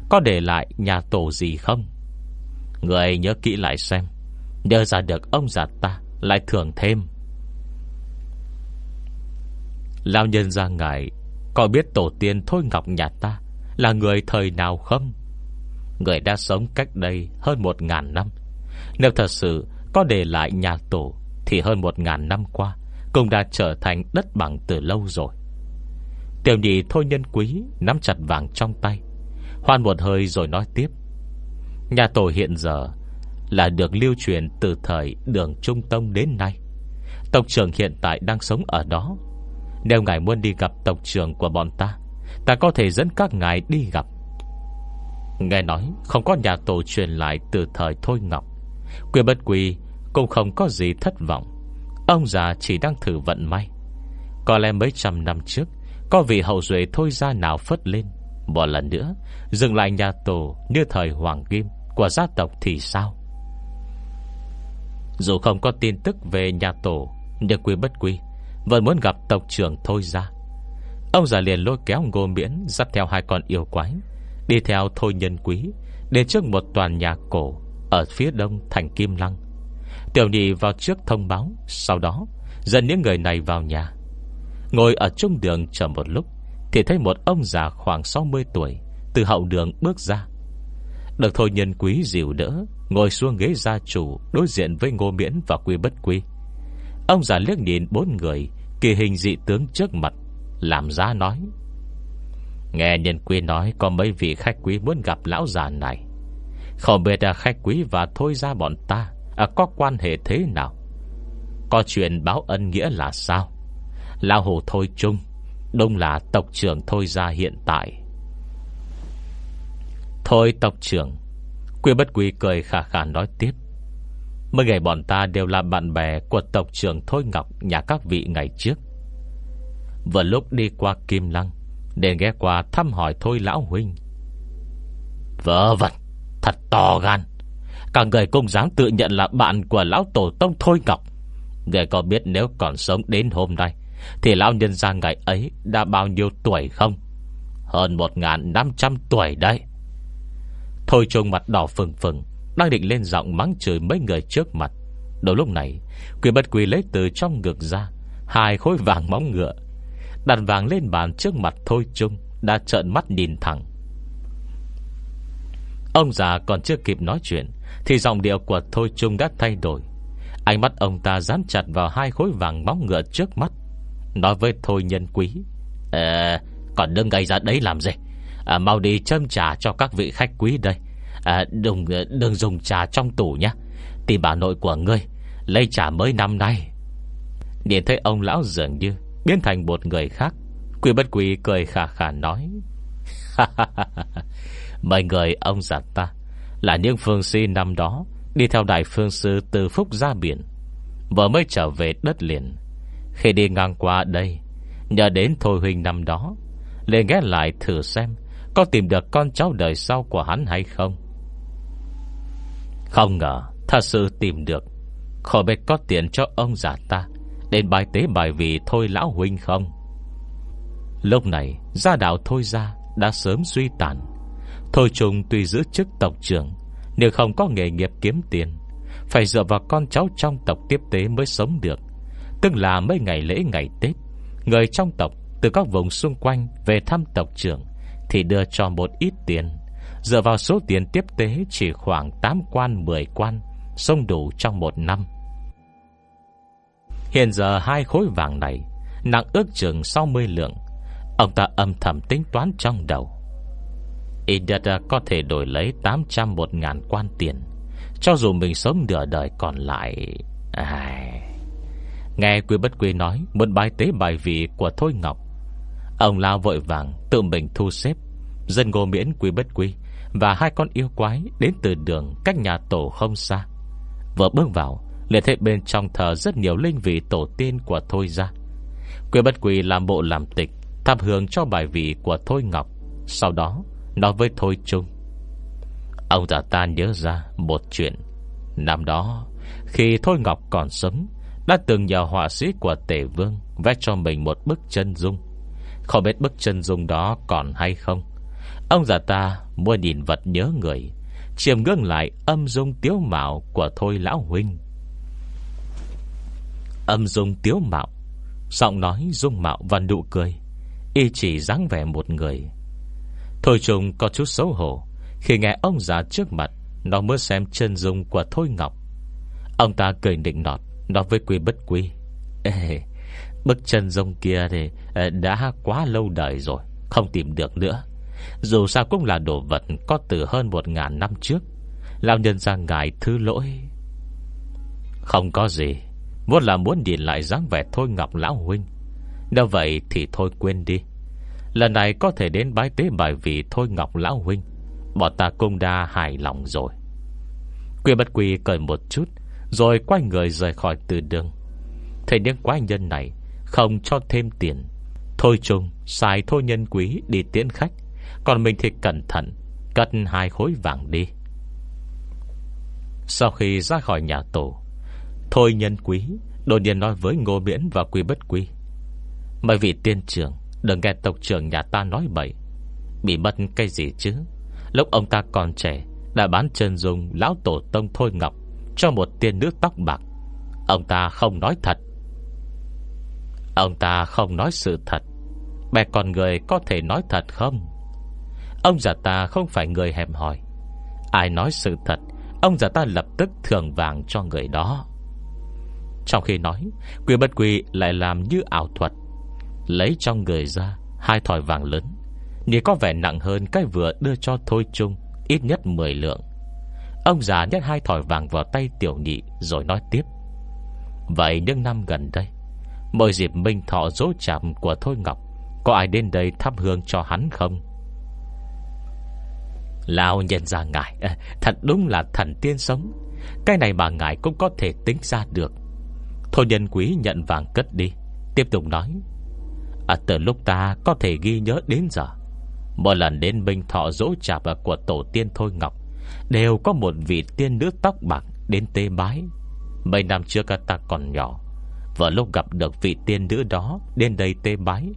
Có để lại nhà tổ gì không? Người nhớ kỹ lại xem Nhớ ra được ông già ta, Lại thưởng thêm. Lao nhân ra ngài, Có biết tổ tiên Thôi Ngọc nhà ta Là người thời nào không? Người đã sống cách đây hơn một ngàn năm. Nếu thật sự Có để lại nhà tổ, Thì hơn một ngàn năm qua, Cũng đã trở thành đất bằng từ lâu rồi. Tiểu nhị thôi nhân quý, Nắm chặt vàng trong tay. Hoan một hơi rồi nói tiếp. Nhà tổ hiện giờ Là được lưu truyền từ thời đường Trung Tông đến nay. Tộc trưởng hiện tại đang sống ở đó. Nếu ngài muốn đi gặp tộc trưởng của bọn ta Ta có thể dẫn các ngài đi gặp. Nghe nói không có nhà tổ truyền lại từ thời Thôi Ngọc. Quyền bất quỳ Cũng không có gì thất vọng. Ông già chỉ đang thử vận may. Có lẽ mấy trăm năm trước có vị hậu duệ thôi ra nào phất lên. Một lần nữa, Dừng lại nhà tổ như thời Hoàng Kim, Của gia tộc thì sao? Dù không có tin tức về nhà tổ Nhưng quý bất quý, Vẫn muốn gặp tộc trưởng thôi ra. Ông già liền lôi kéo ngô miễn Dắt theo hai con yêu quái, Đi theo thôi nhân quý, Đến trước một toàn nhà cổ Ở phía đông thành Kim Lăng. Tiểu nhị vào trước thông báo, Sau đó dẫn những người này vào nhà. Ngồi ở trung đường chờ một lúc Thì thấy một ông già khoảng 60 tuổi Từ hậu đường bước ra. Được thôi nhân quý dịu đỡ Ngồi xuống ghế gia chủ Đối diện với ngô miễn và quy bất quy. Ông già liếc nhìn bốn người Kỳ hình dị tướng trước mặt Làm ra nói. Nghe nhân quý nói Có mấy vị khách quý muốn gặp lão già này. Không biết là khách quý Và thôi ra bọn ta à, Có quan hệ thế nào? Có chuyện báo ân nghĩa là sao? Lão hồ thôi chung Đông là tộc trưởng thôi ra hiện tại. Thôi tộc trưởng, Quy bất quy cười khả khả nói tiếp. Mấy ngày bọn ta đều là bạn bè Của tộc trưởng Thôi Ngọc, Nhà các vị ngày trước. Vừa lúc đi qua Kim Lăng, để ghé qua thăm hỏi thôi lão huynh. Vỡ vẩn, Thật to gan. Cả người cũng dám tự nhận là bạn của lão tổ tông Thôi Ngọc. Người có biết nếu còn sống đến hôm nay thì lão nhân gia ngày ấy Đã bao nhiêu tuổi không? Hơn 1.500 tuổi đấy Thôi trông mặt đỏ phừng phừng, Đang định lên giọng mắng chửi mấy người trước mặt. Đầu lúc này, Quỷ bất quỷ lấy từ trong ngực ra, Hai khối vàng móng ngựa, Đặt vàng lên bàn trước mặt Thôi Trung Đã trợn mắt nhìn thẳng. Ông già còn chưa kịp nói chuyện, Thì giọng điệu của Thôi Trung đã thay đổi. Ánh mắt ông ta dán chặt vào Hai khối vàng móng ngựa trước mắt. Nói với Thôi Nhân Quý. À, Còn đừng gây ra đấy làm gì? À, Mau đi châm trà cho các vị khách quý đây. À, đừng, đừng dùng trà trong tủ nhé. Tìm bà nội của ngươi Lấy trà mới năm nay. Nhìn thấy ông lão dường như Biến thành một người khác Quỷ bất quỷ cười khà khà nói. Mấy người ông già ta Là những phương si năm đó Đi theo đại phương sư từ Phúc ra biển Vừa mới trở về đất liền. Khi đi ngang qua đây, Nhờ đến Thôi Huynh năm đó Lê ghé lại thử xem Có tìm được con cháu đời sau của hắn hay không. Không ngờ, Thật sự tìm được. Khỏi biết có tiền cho ông già ta Đến bài tế bài vị thôi lão huynh không? Lúc này, Gia đạo thôi ra Đã sớm suy tàn. Thôi trùng tuy giữ chức tộc trưởng, Nhưng không có nghề nghiệp kiếm tiền, Phải dựa vào con cháu trong tộc tiếp tế mới sống được. Tức là mấy ngày lễ, ngày Tết. Người trong tộc, Từ các vùng xung quanh Về thăm tộc trưởng, Thì đưa cho một ít tiền. Dựa vào số tiền tiếp tế, Chỉ khoảng 8 quan 10 quan, Xông đủ trong một năm. Hiện giờ hai khối vàng này, Nặng ước chừng 60 lượng. Ông ta âm thầm tính toán trong đầu. Ít nhất à, có thể đổi lấy 800 một ngàn quan tiền. Cho dù mình sống nửa đời còn lại à... Nghe Quy Bất Quy nói, Muốn bái tế bài vị của Thôi Ngọc. Ông lao vội vàng, Tự mình thu xếp. Dân ngô miễn, Quy bất Quy Và hai con yêu quái đến từ đường Cách nhà tổ không xa. Vừa bước vào, liền thấy bên trong thờ rất nhiều linh vị tổ tiên của Thôi ra Quy bất Quy làm bộ làm tịch, Thắp hương cho bài vị của Thôi Ngọc, Sau đó nói với Thôi Trung. Ông già ta nhớ ra một chuyện. Năm đó, Khi Thôi Ngọc còn sống đã từng nhờ họa sĩ của Tể Vương Vẽ cho mình một bức chân dung. Không biết bức chân dung đó còn hay không? Ông già ta mua nhìn vật nhớ người, Chiêm ngưng lại âm dung tiếu mạo Của Thôi Lão Huynh. Âm dung tiếu mạo, Giọng nói dung mạo và nụ cười, Y chỉ dáng vẻ một người. Thôi trùng có chút xấu hổ, Khi nghe ông già trước mặt, Nó mới xem chân dung của Thôi Ngọc. Ông ta cười định nọt. Nói với quy bất quy Ê, Bức chân rông kia thì ờ, Đã quá lâu đời rồi Không tìm được nữa. Dù sao cũng là đồ vật Có từ hơn một ngàn năm trước. Lão nhân ra ngài thứ lỗi. Không có gì. Muốn là muốn nhìn lại dáng vẻ Thôi Ngọc Lão Huynh. Nếu vậy thì thôi quên đi. Lần này có thể đến bái tế bài vị Thôi Ngọc Lão Huynh. Bọn ta cũng đa hài lòng rồi. Quy bất quy cười một chút. Rồi quay người rời khỏi từ đường. Thế những quái nhân này Không cho thêm tiền. Thôi chung xài thôi nhân quý đi tiễn khách, Còn mình thì cẩn thận Cất hai khối vàng đi. Sau khi ra khỏi nhà tổ Thôi nhân quý Đột nhiên nói với Ngô Miễn và Quy Bất Quy, Mấy vị tiên trưởng, Đừng nghe tộc trưởng nhà ta nói bậy. Bị mất cái gì chứ? Lúc ông ta còn trẻ, Đã bán chân dùng lão tổ tông Thôi Ngọc cho một tiên nữ tóc bạc. Ông ta không nói thật. Ông ta không nói sự thật. Bè con người có thể nói thật không? Ông già ta không phải người hẹp hỏi Ai nói sự thật, Ông già ta lập tức thưởng vàng cho người đó. Trong khi nói Quỷ bất quỷ lại làm như ảo thuật, Lấy trong người ra Hai thỏi vàng lớn, Nhìn có vẻ nặng hơn cái vừa đưa cho Thôi chung Ít nhất 10 lượng. Ông già nhét hai thỏi vàng vào tay tiểu nhị Rồi nói tiếp. Vậy những năm gần đây Mỗi dịp minh thọ dỗ chạm của Thôi Ngọc Có ai đến đây thắp hương cho hắn không? Lão nhận ra ngài à, Thật đúng là thần tiên sống. Cái này mà ngài cũng có thể tính ra được. Thôi nhân quý nhận vàng cất đi Tiếp tục nói. À, Từ lúc ta có thể ghi nhớ đến giờ Mỗi lần đến Minh Thọ dỗ chạp của tổ tiên Thôi Ngọc Đều có một vị tiên nữ tóc bạc Đến tê bái. Mấy năm trước ta còn nhỏ, Vừa lúc gặp được vị tiên nữ đó Đến đây tê bái,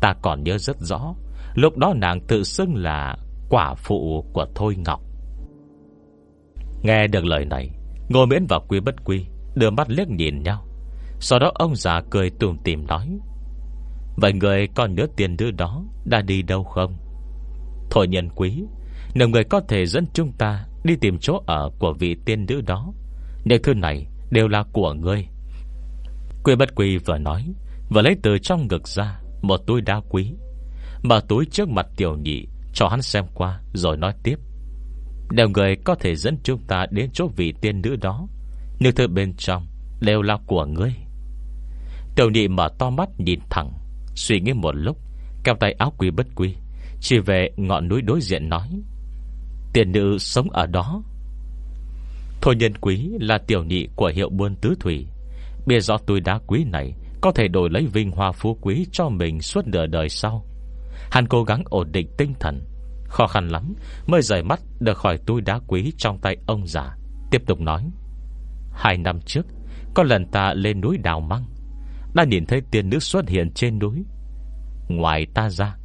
Ta còn nhớ rất rõ, Lúc đó nàng tự xưng là Quả phụ của Thôi Ngọc. Nghe được lời này, Ngô miễn và Quy bất quy Đưa mắt liếc nhìn nhau. Sau đó ông già cười tùm tìm nói, Vậy người còn nhớ tiền nữ đó Đã đi đâu không? Thôi nhân quý nếu người có thể dẫn chúng ta Đi tìm chỗ ở của vị tiên nữ đó. Những thứ này đều là của ngươi. Quy bất quy vừa nói, Vừa lấy từ trong ngực ra Một túi đá quý. Mở túi trước mặt tiểu nhị, Cho hắn xem qua, rồi nói tiếp. Nếu người có thể dẫn chúng ta Đến chỗ vị tiên nữ đó. Những thứ bên trong đều là của ngươi. Tiểu nhị mở to mắt nhìn thẳng, Suy nghĩ một lúc, Kéo tay áo quy bất quy Chỉ về ngọn núi đối diện nói Tiền nữ sống ở đó. Thôi nhân quý là tiểu nhị của hiệu buôn tứ thủy. Biết rõ túi đá quý này Có thể đổi lấy vinh hoa phú quý cho mình suốt nửa đời sau. Hắn cố gắng ổn định tinh thần. Khó khăn lắm Mới rời mắt được khỏi túi đá quý trong tay ông già. Tiếp tục nói, Hai năm trước, Có lần ta lên núi Đào Măng, Đã nhìn thấy tiên nữ xuất hiện trên núi. Ngoài ta ra,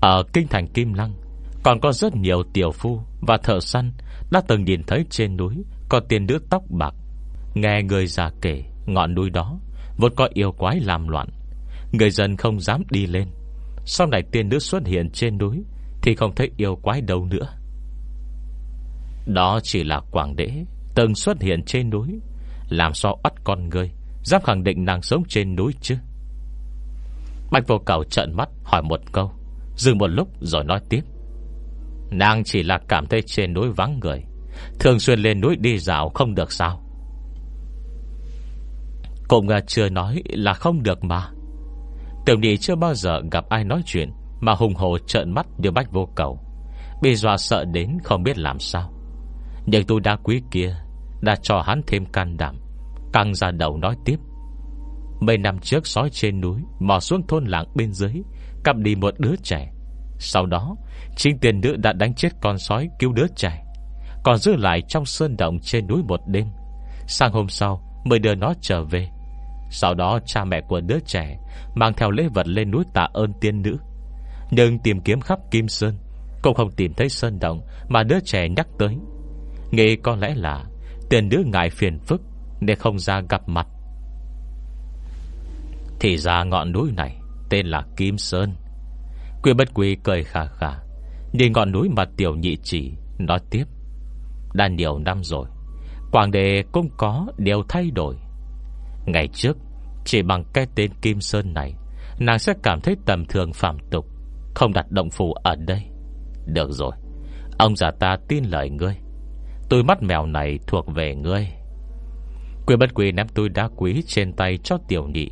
Ở kinh thành Kim Lăng còn có rất nhiều tiểu phu Và thợ săn Đã từng nhìn thấy trên núi Có tiên nữ tóc bạc. Nghe người già kể, Ngọn núi đó Vốn có yêu quái làm loạn. Người dân không dám đi lên. Sau này tiên nữ xuất hiện trên núi Thì không thấy yêu quái đâu nữa. Đó chỉ là quảng đế Từng xuất hiện trên núi. Làm sao bắt con người? Dám khẳng định nàng sống trên núi chứ? Bạch vô cầu trợn mắt hỏi một câu. Dừng một lúc rồi nói tiếp. Nàng chỉ là cảm thấy trên núi vắng người. Thường xuyên lên núi đi dạo không được sao? Cũng chưa nói là không được mà. Tiểu nhị chưa bao giờ gặp ai nói chuyện Mà hùng hồ trợn mắt như bách vô cầu. Bị dọa sợ đến không biết làm sao. Nhưng tôi đã quý kia Đã cho hắn thêm can đảm, Căng ra đầu nói tiếp. Mấy năm trước sói trên núi Mò xuống thôn làng bên dưới, Cặp đi một đứa trẻ. Sau đó, Chính tiền nữ đã đánh chết con sói cứu đứa trẻ, Còn giữ lại trong sơn động trên núi một đêm. Sang hôm sau, Mới đưa nó trở về. Sau đó, cha mẹ của đứa trẻ Mang theo lễ vật lên núi tạ ơn tiên nữ. Nhưng tìm kiếm khắp Kim Sơn, Cũng không tìm thấy sơn động Mà đứa trẻ nhắc tới. Nghĩ có lẽ là Tiền nữ ngại phiền phức Để không ra gặp mặt. Thì ra ngọn núi này Tên là Kim Sơn. Quyên bất quý cười khà khà. Nhìn ngọn núi mà tiểu nhị chỉ, Nói tiếp. Đã nhiều năm rồi, Quảng đề cũng có điều thay đổi. Ngày trước, Chỉ bằng cái tên Kim Sơn này, Nàng sẽ cảm thấy tầm thường phạm tục, Không đặt động phủ ở đây. Được rồi, Ông già ta tin lời ngươi. Tôi mắt mèo này thuộc về ngươi. Quyên bất quý ném tôi đá quý Trên tay cho tiểu nhị.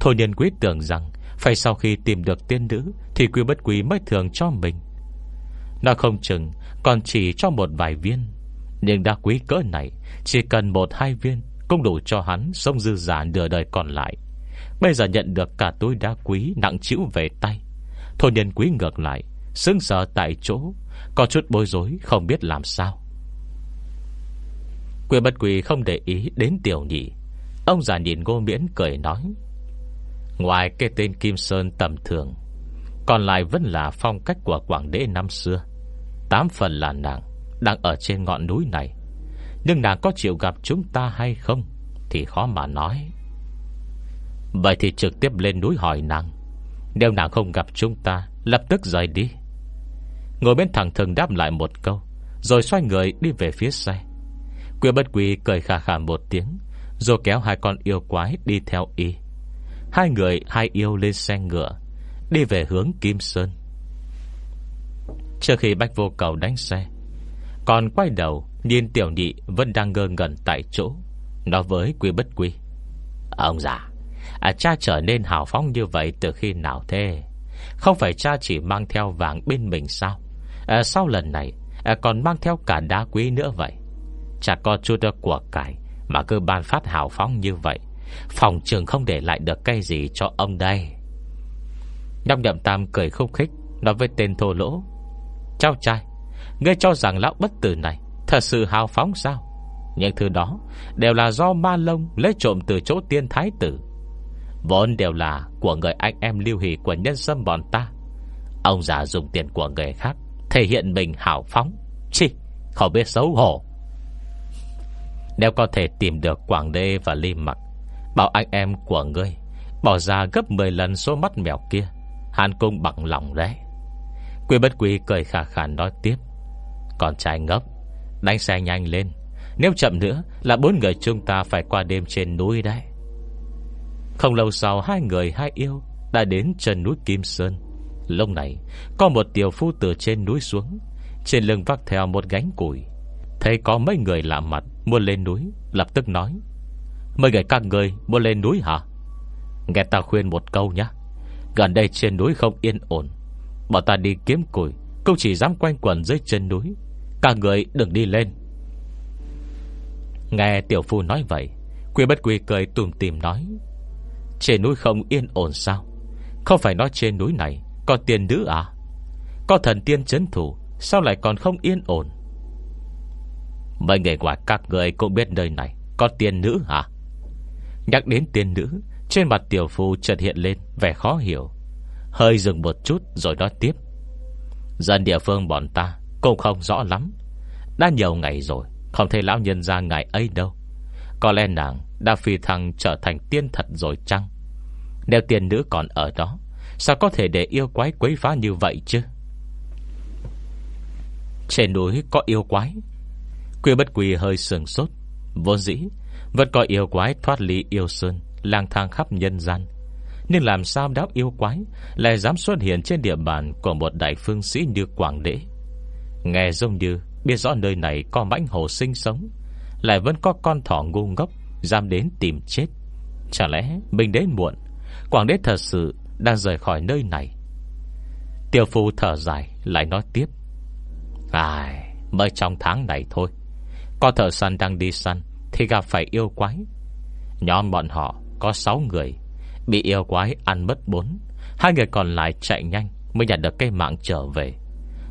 Thôi niên quý tưởng rằng phải sau khi tìm được tiên nữ Thì quy bất quý mới thường cho mình. Nó không chừng Còn chỉ cho một vài viên. Nhưng đá quý cỡ này, Chỉ cần một hai viên Cũng đủ cho hắn sống dư giả nửa đời còn lại. Bây giờ nhận được cả túi đá quý Nặng chịu về tay. Thôi nhân quý ngược lại Sưng sợ tại chỗ, Có chút bối rối, không biết làm sao. Quyền bất quỳ không để ý đến tiểu nhị. Ông già nhìn ngô miễn cười nói Ngoài cái tên Kim Sơn tầm thường, Còn lại vẫn là phong cách của Quảng Đế năm xưa. Tám phần là nàng Đang ở trên ngọn núi này. Nhưng nàng có chịu gặp chúng ta hay không Thì khó mà nói. Vậy thì trực tiếp lên núi hỏi nàng. Nếu nàng không gặp chúng ta, Lập tức rời đi. Ngồi bên thẳng thừng đáp lại một câu, Rồi xoay người đi về phía xe Quyên bất quỳ cười khà khà một tiếng, Rồi kéo hai con yêu quái đi theo y. Hai người hai yêu lên xe ngựa Đi về hướng Kim Sơn. Trước khi Bách Vô Cầu đánh xe Còn quay đầu Nhìn tiểu nhị vẫn đang ngơ ngẩn tại chỗ Nói với Quy Bất Quy Ông già à, Cha trở nên hào phóng như vậy từ khi nào thế? Không phải cha chỉ mang theo vàng bên mình sao? À, Sau lần này à, Còn mang theo cả đá quý nữa vậy. Chả có chút được của cải Mà cứ ban phát hào phóng như vậy. Phòng trường không để lại được cái gì cho ông đây. Nhóc nhậm tam cười khúc khích, Nói với tên thô lỗ. Cháu trai, Ngươi cho rằng lão bất tử này Thật sự hào phóng sao? Những thứ đó đều là do ma lông Lấy trộm từ chỗ tiên thái tử. Vốn đều là của người anh em lưu hỷ Của nhân sâm bọn ta. Ông già dùng tiền của người khác Thể hiện mình hào phóng. Chi không biết xấu hổ. Nếu có thể tìm được Quảng Đê và Ly Mặc Bảo anh em của ngươi, Bỏ ra gấp 10 lần số mắt mèo kia. Hàn cung bằng lòng đấy Quy bất quy cười khả khả nói tiếp. Còn trai ngốc, Đánh xe nhanh lên. Nếu chậm nữa là bốn người chúng ta phải qua đêm trên núi đấy. Không lâu sau, Hai người hai yêu Đã đến chân núi Kim Sơn. Lúc này, Có một tiểu phu từ trên núi xuống. Trên lưng vác theo một gánh củi. Thấy có mấy người lạ mặt, Muốn lên núi, Lập tức nói. Mấy người các người muốn lên núi hả? Nghe ta khuyên một câu nhé Gần đây trên núi không yên ổn. Bọn ta đi kiếm củi, Cũng chỉ dám quanh quẩn dưới chân núi. Các người đừng đi lên. Nghe tiểu phu nói vậy, Quy bất quy cười tùm tìm nói, Trên núi không yên ổn sao? Không phải nói trên núi này Có tiền nữ à? Có thần tiên chấn thủ, Sao lại còn không yên ổn? Mấy người ngoài các người cũng biết nơi này Có tiền nữ hả? Nhắc đến tiên nữ, Trên mặt tiểu phu chợt hiện lên Vẻ khó hiểu. Hơi dừng một chút rồi nói tiếp. Dân địa phương bọn ta Cũng không rõ lắm. Đã nhiều ngày rồi, Không thấy lão nhân ra ngày ấy đâu. Có lẽ nàng đã phi thăng trở thành tiên thật rồi chăng? Nếu tiên nữ còn ở đó, Sao có thể để yêu quái quấy phá như vậy chứ? Trên núi có yêu quái. Quy bất quỳ hơi sườn sốt, Vốn dĩ vẫn có yêu quái thoát ly yêu sơn, Lang thang khắp nhân gian. Nhưng làm sao đáo yêu quái Lại dám xuất hiện trên địa bàn Của một đại phương sĩ như Quảng Đế? Nghe giống như Biết rõ nơi này có mãnh hồ sinh sống, Lại vẫn có con thỏ ngu ngốc Dám đến tìm chết. Chả lẽ mình đến muộn, Quảng Đế thật sự Đang rời khỏi nơi này? Tiêu phu thở dài, Lại nói tiếp. Ai, Mới trong tháng này thôi, Có thợ săn đang đi săn thì gặp phải yêu quái. Nhóm bọn họ có 6 người, Bị yêu quái ăn mất 4 Hai người còn lại chạy nhanh Mới nhận được cây mạng trở về.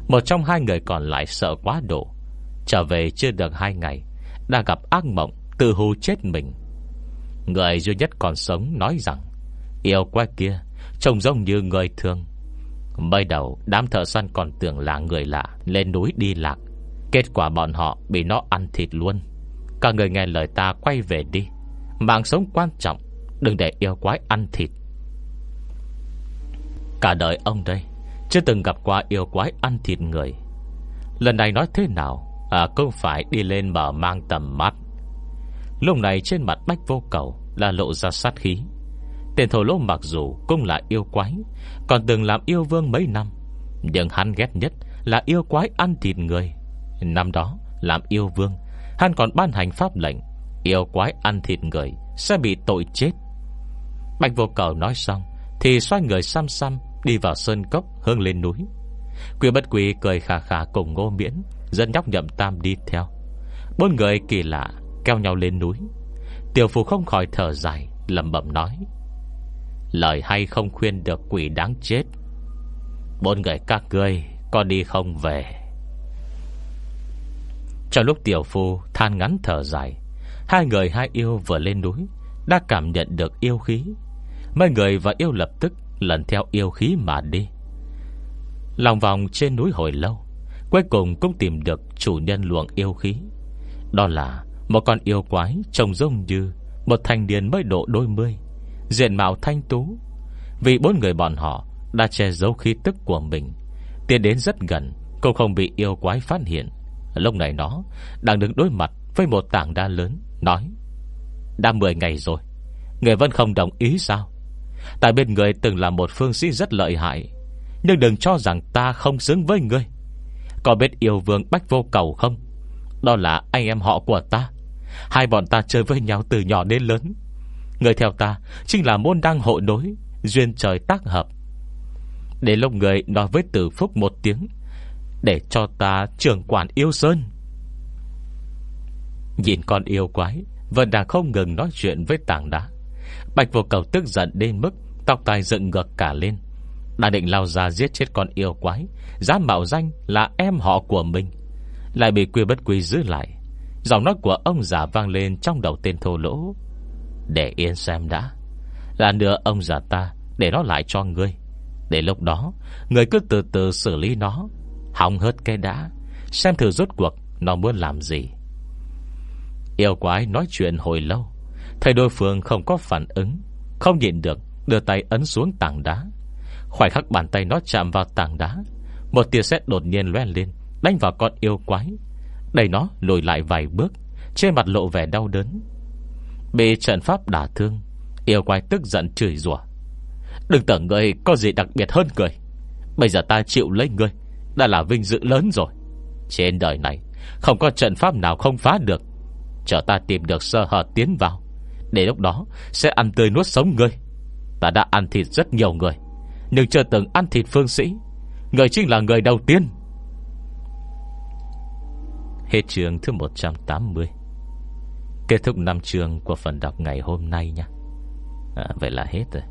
Một trong hai người còn lại sợ quá độ, Trở về chưa được hai ngày, Đã gặp ác mộng, Tự hù chết mình. Người duy nhất còn sống nói rằng, Yêu quái kia Trông giống như người thường. Mới đầu, đám thợ săn còn tưởng là người lạ, Lên núi đi lạc. Kết quả bọn họ bị nó ăn thịt luôn. Cả người nghe lời ta quay về đi. Mạng sống quan trọng, Đừng để yêu quái ăn thịt. Cả đời ông đây, Chưa từng gặp qua yêu quái ăn thịt người. Lần này nói thế nào? À cũng phải đi lên mở mang tầm mắt. Lúc này trên mặt bách vô cầu Là lộ ra sát khí. Tên thổ lỗ mặc dù cũng là yêu quái, Còn từng làm yêu vương mấy năm. Nhưng hắn ghét nhất là yêu quái ăn thịt người. Năm đó làm yêu vương Hắn còn ban hành pháp lệnh, Yêu quái ăn thịt người Sẽ bị tội chết. Bạch vô cầu nói xong, Thì xoay người xăm xăm Đi vào sơn cốc hướng lên núi. Quỷ bất quỷ cười khà khà cùng ngô miễn, Dẫn nhóc nhậm tam đi theo. Bốn người kỳ lạ Kéo nhau lên núi. Tiểu phù không khỏi thở dài lầm bẩm nói, Lời hay không khuyên được quỷ đáng chết. Bốn người các ngươi Có đi không về? Trong lúc tiểu phu than ngắn thở dài, Hai người hai yêu vừa lên núi Đã cảm nhận được yêu khí. Mấy người và yêu lập tức Lần theo yêu khí mà đi. Lòng vòng trên núi hồi lâu, Cuối cùng cũng tìm được Chủ nhân luồng yêu khí. Đó là một con yêu quái Trông giống như một thanh niên mới độ đôi mươi, Diện mạo thanh tú. Vì bốn người bọn họ Đã che giấu khí tức của mình, Tiến đến rất gần, Cũng không bị yêu quái phát hiện. Lúc này nó đang đứng đối mặt Với một tảng đa lớn, Nói, Đã 10 ngày rồi, Người vẫn không đồng ý sao? Tại bên người từng là một phương sĩ rất lợi hại, Nhưng đừng cho rằng ta không xứng với người Có biết yêu vương Bách Vô Cầu không? Đó là anh em họ của ta. Hai bọn ta chơi với nhau từ nhỏ đến lớn. Người theo ta Chính là môn đăng hộ đối Duyên trời tác hợp. Để lúc người nói với tử phúc một tiếng để cho ta trưởng quản yêu sơn. Nhìn con yêu quái Vẫn đang không ngừng nói chuyện với tảng đá. Bạch vô cầu tức giận đến mức Tóc tai dựng ngược cả lên. Đã định lao ra giết chết con yêu quái Dám mạo danh là em họ của mình. Lại bị quy bất quy giữ lại. Giọng nói của ông già vang lên Trong đầu tên thô lỗ. Để yên xem đã. Là nửa ông già ta, Để nó lại cho ngươi. Để lúc đó Người cứ từ từ xử lý nó. Hỏng hết cái đã Xem thử rốt cuộc Nó muốn làm gì. Yêu quái nói chuyện hồi lâu thầy đối phương không có phản ứng, Không nhịn được Đưa tay ấn xuống tảng đá. Khoảnh khắc bàn tay nó chạm vào tảng đá, Một tia sét đột nhiên loe lên, Đánh vào con yêu quái. Đẩy nó lùi lại vài bước, Trên mặt lộ vẻ đau đớn. Bị trận pháp đả thương, Yêu quái tức giận chửi rủa. Đừng tưởng người có gì đặc biệt hơn người. Bây giờ ta chịu lấy ngươi. Đã là vinh dự lớn rồi. Trên đời này Không có trận pháp nào không phá được. Chờ ta tìm được sơ hở tiến vào Để lúc đó sẽ ăn tươi nuốt sống ngươi. Ta đã ăn thịt rất nhiều người Nhưng chưa từng ăn thịt phương sĩ. Người chính là người đầu tiên. Hết trường thứ 180 Kết thúc năm trường của phần đọc ngày hôm nay nha. À, Vậy là hết rồi.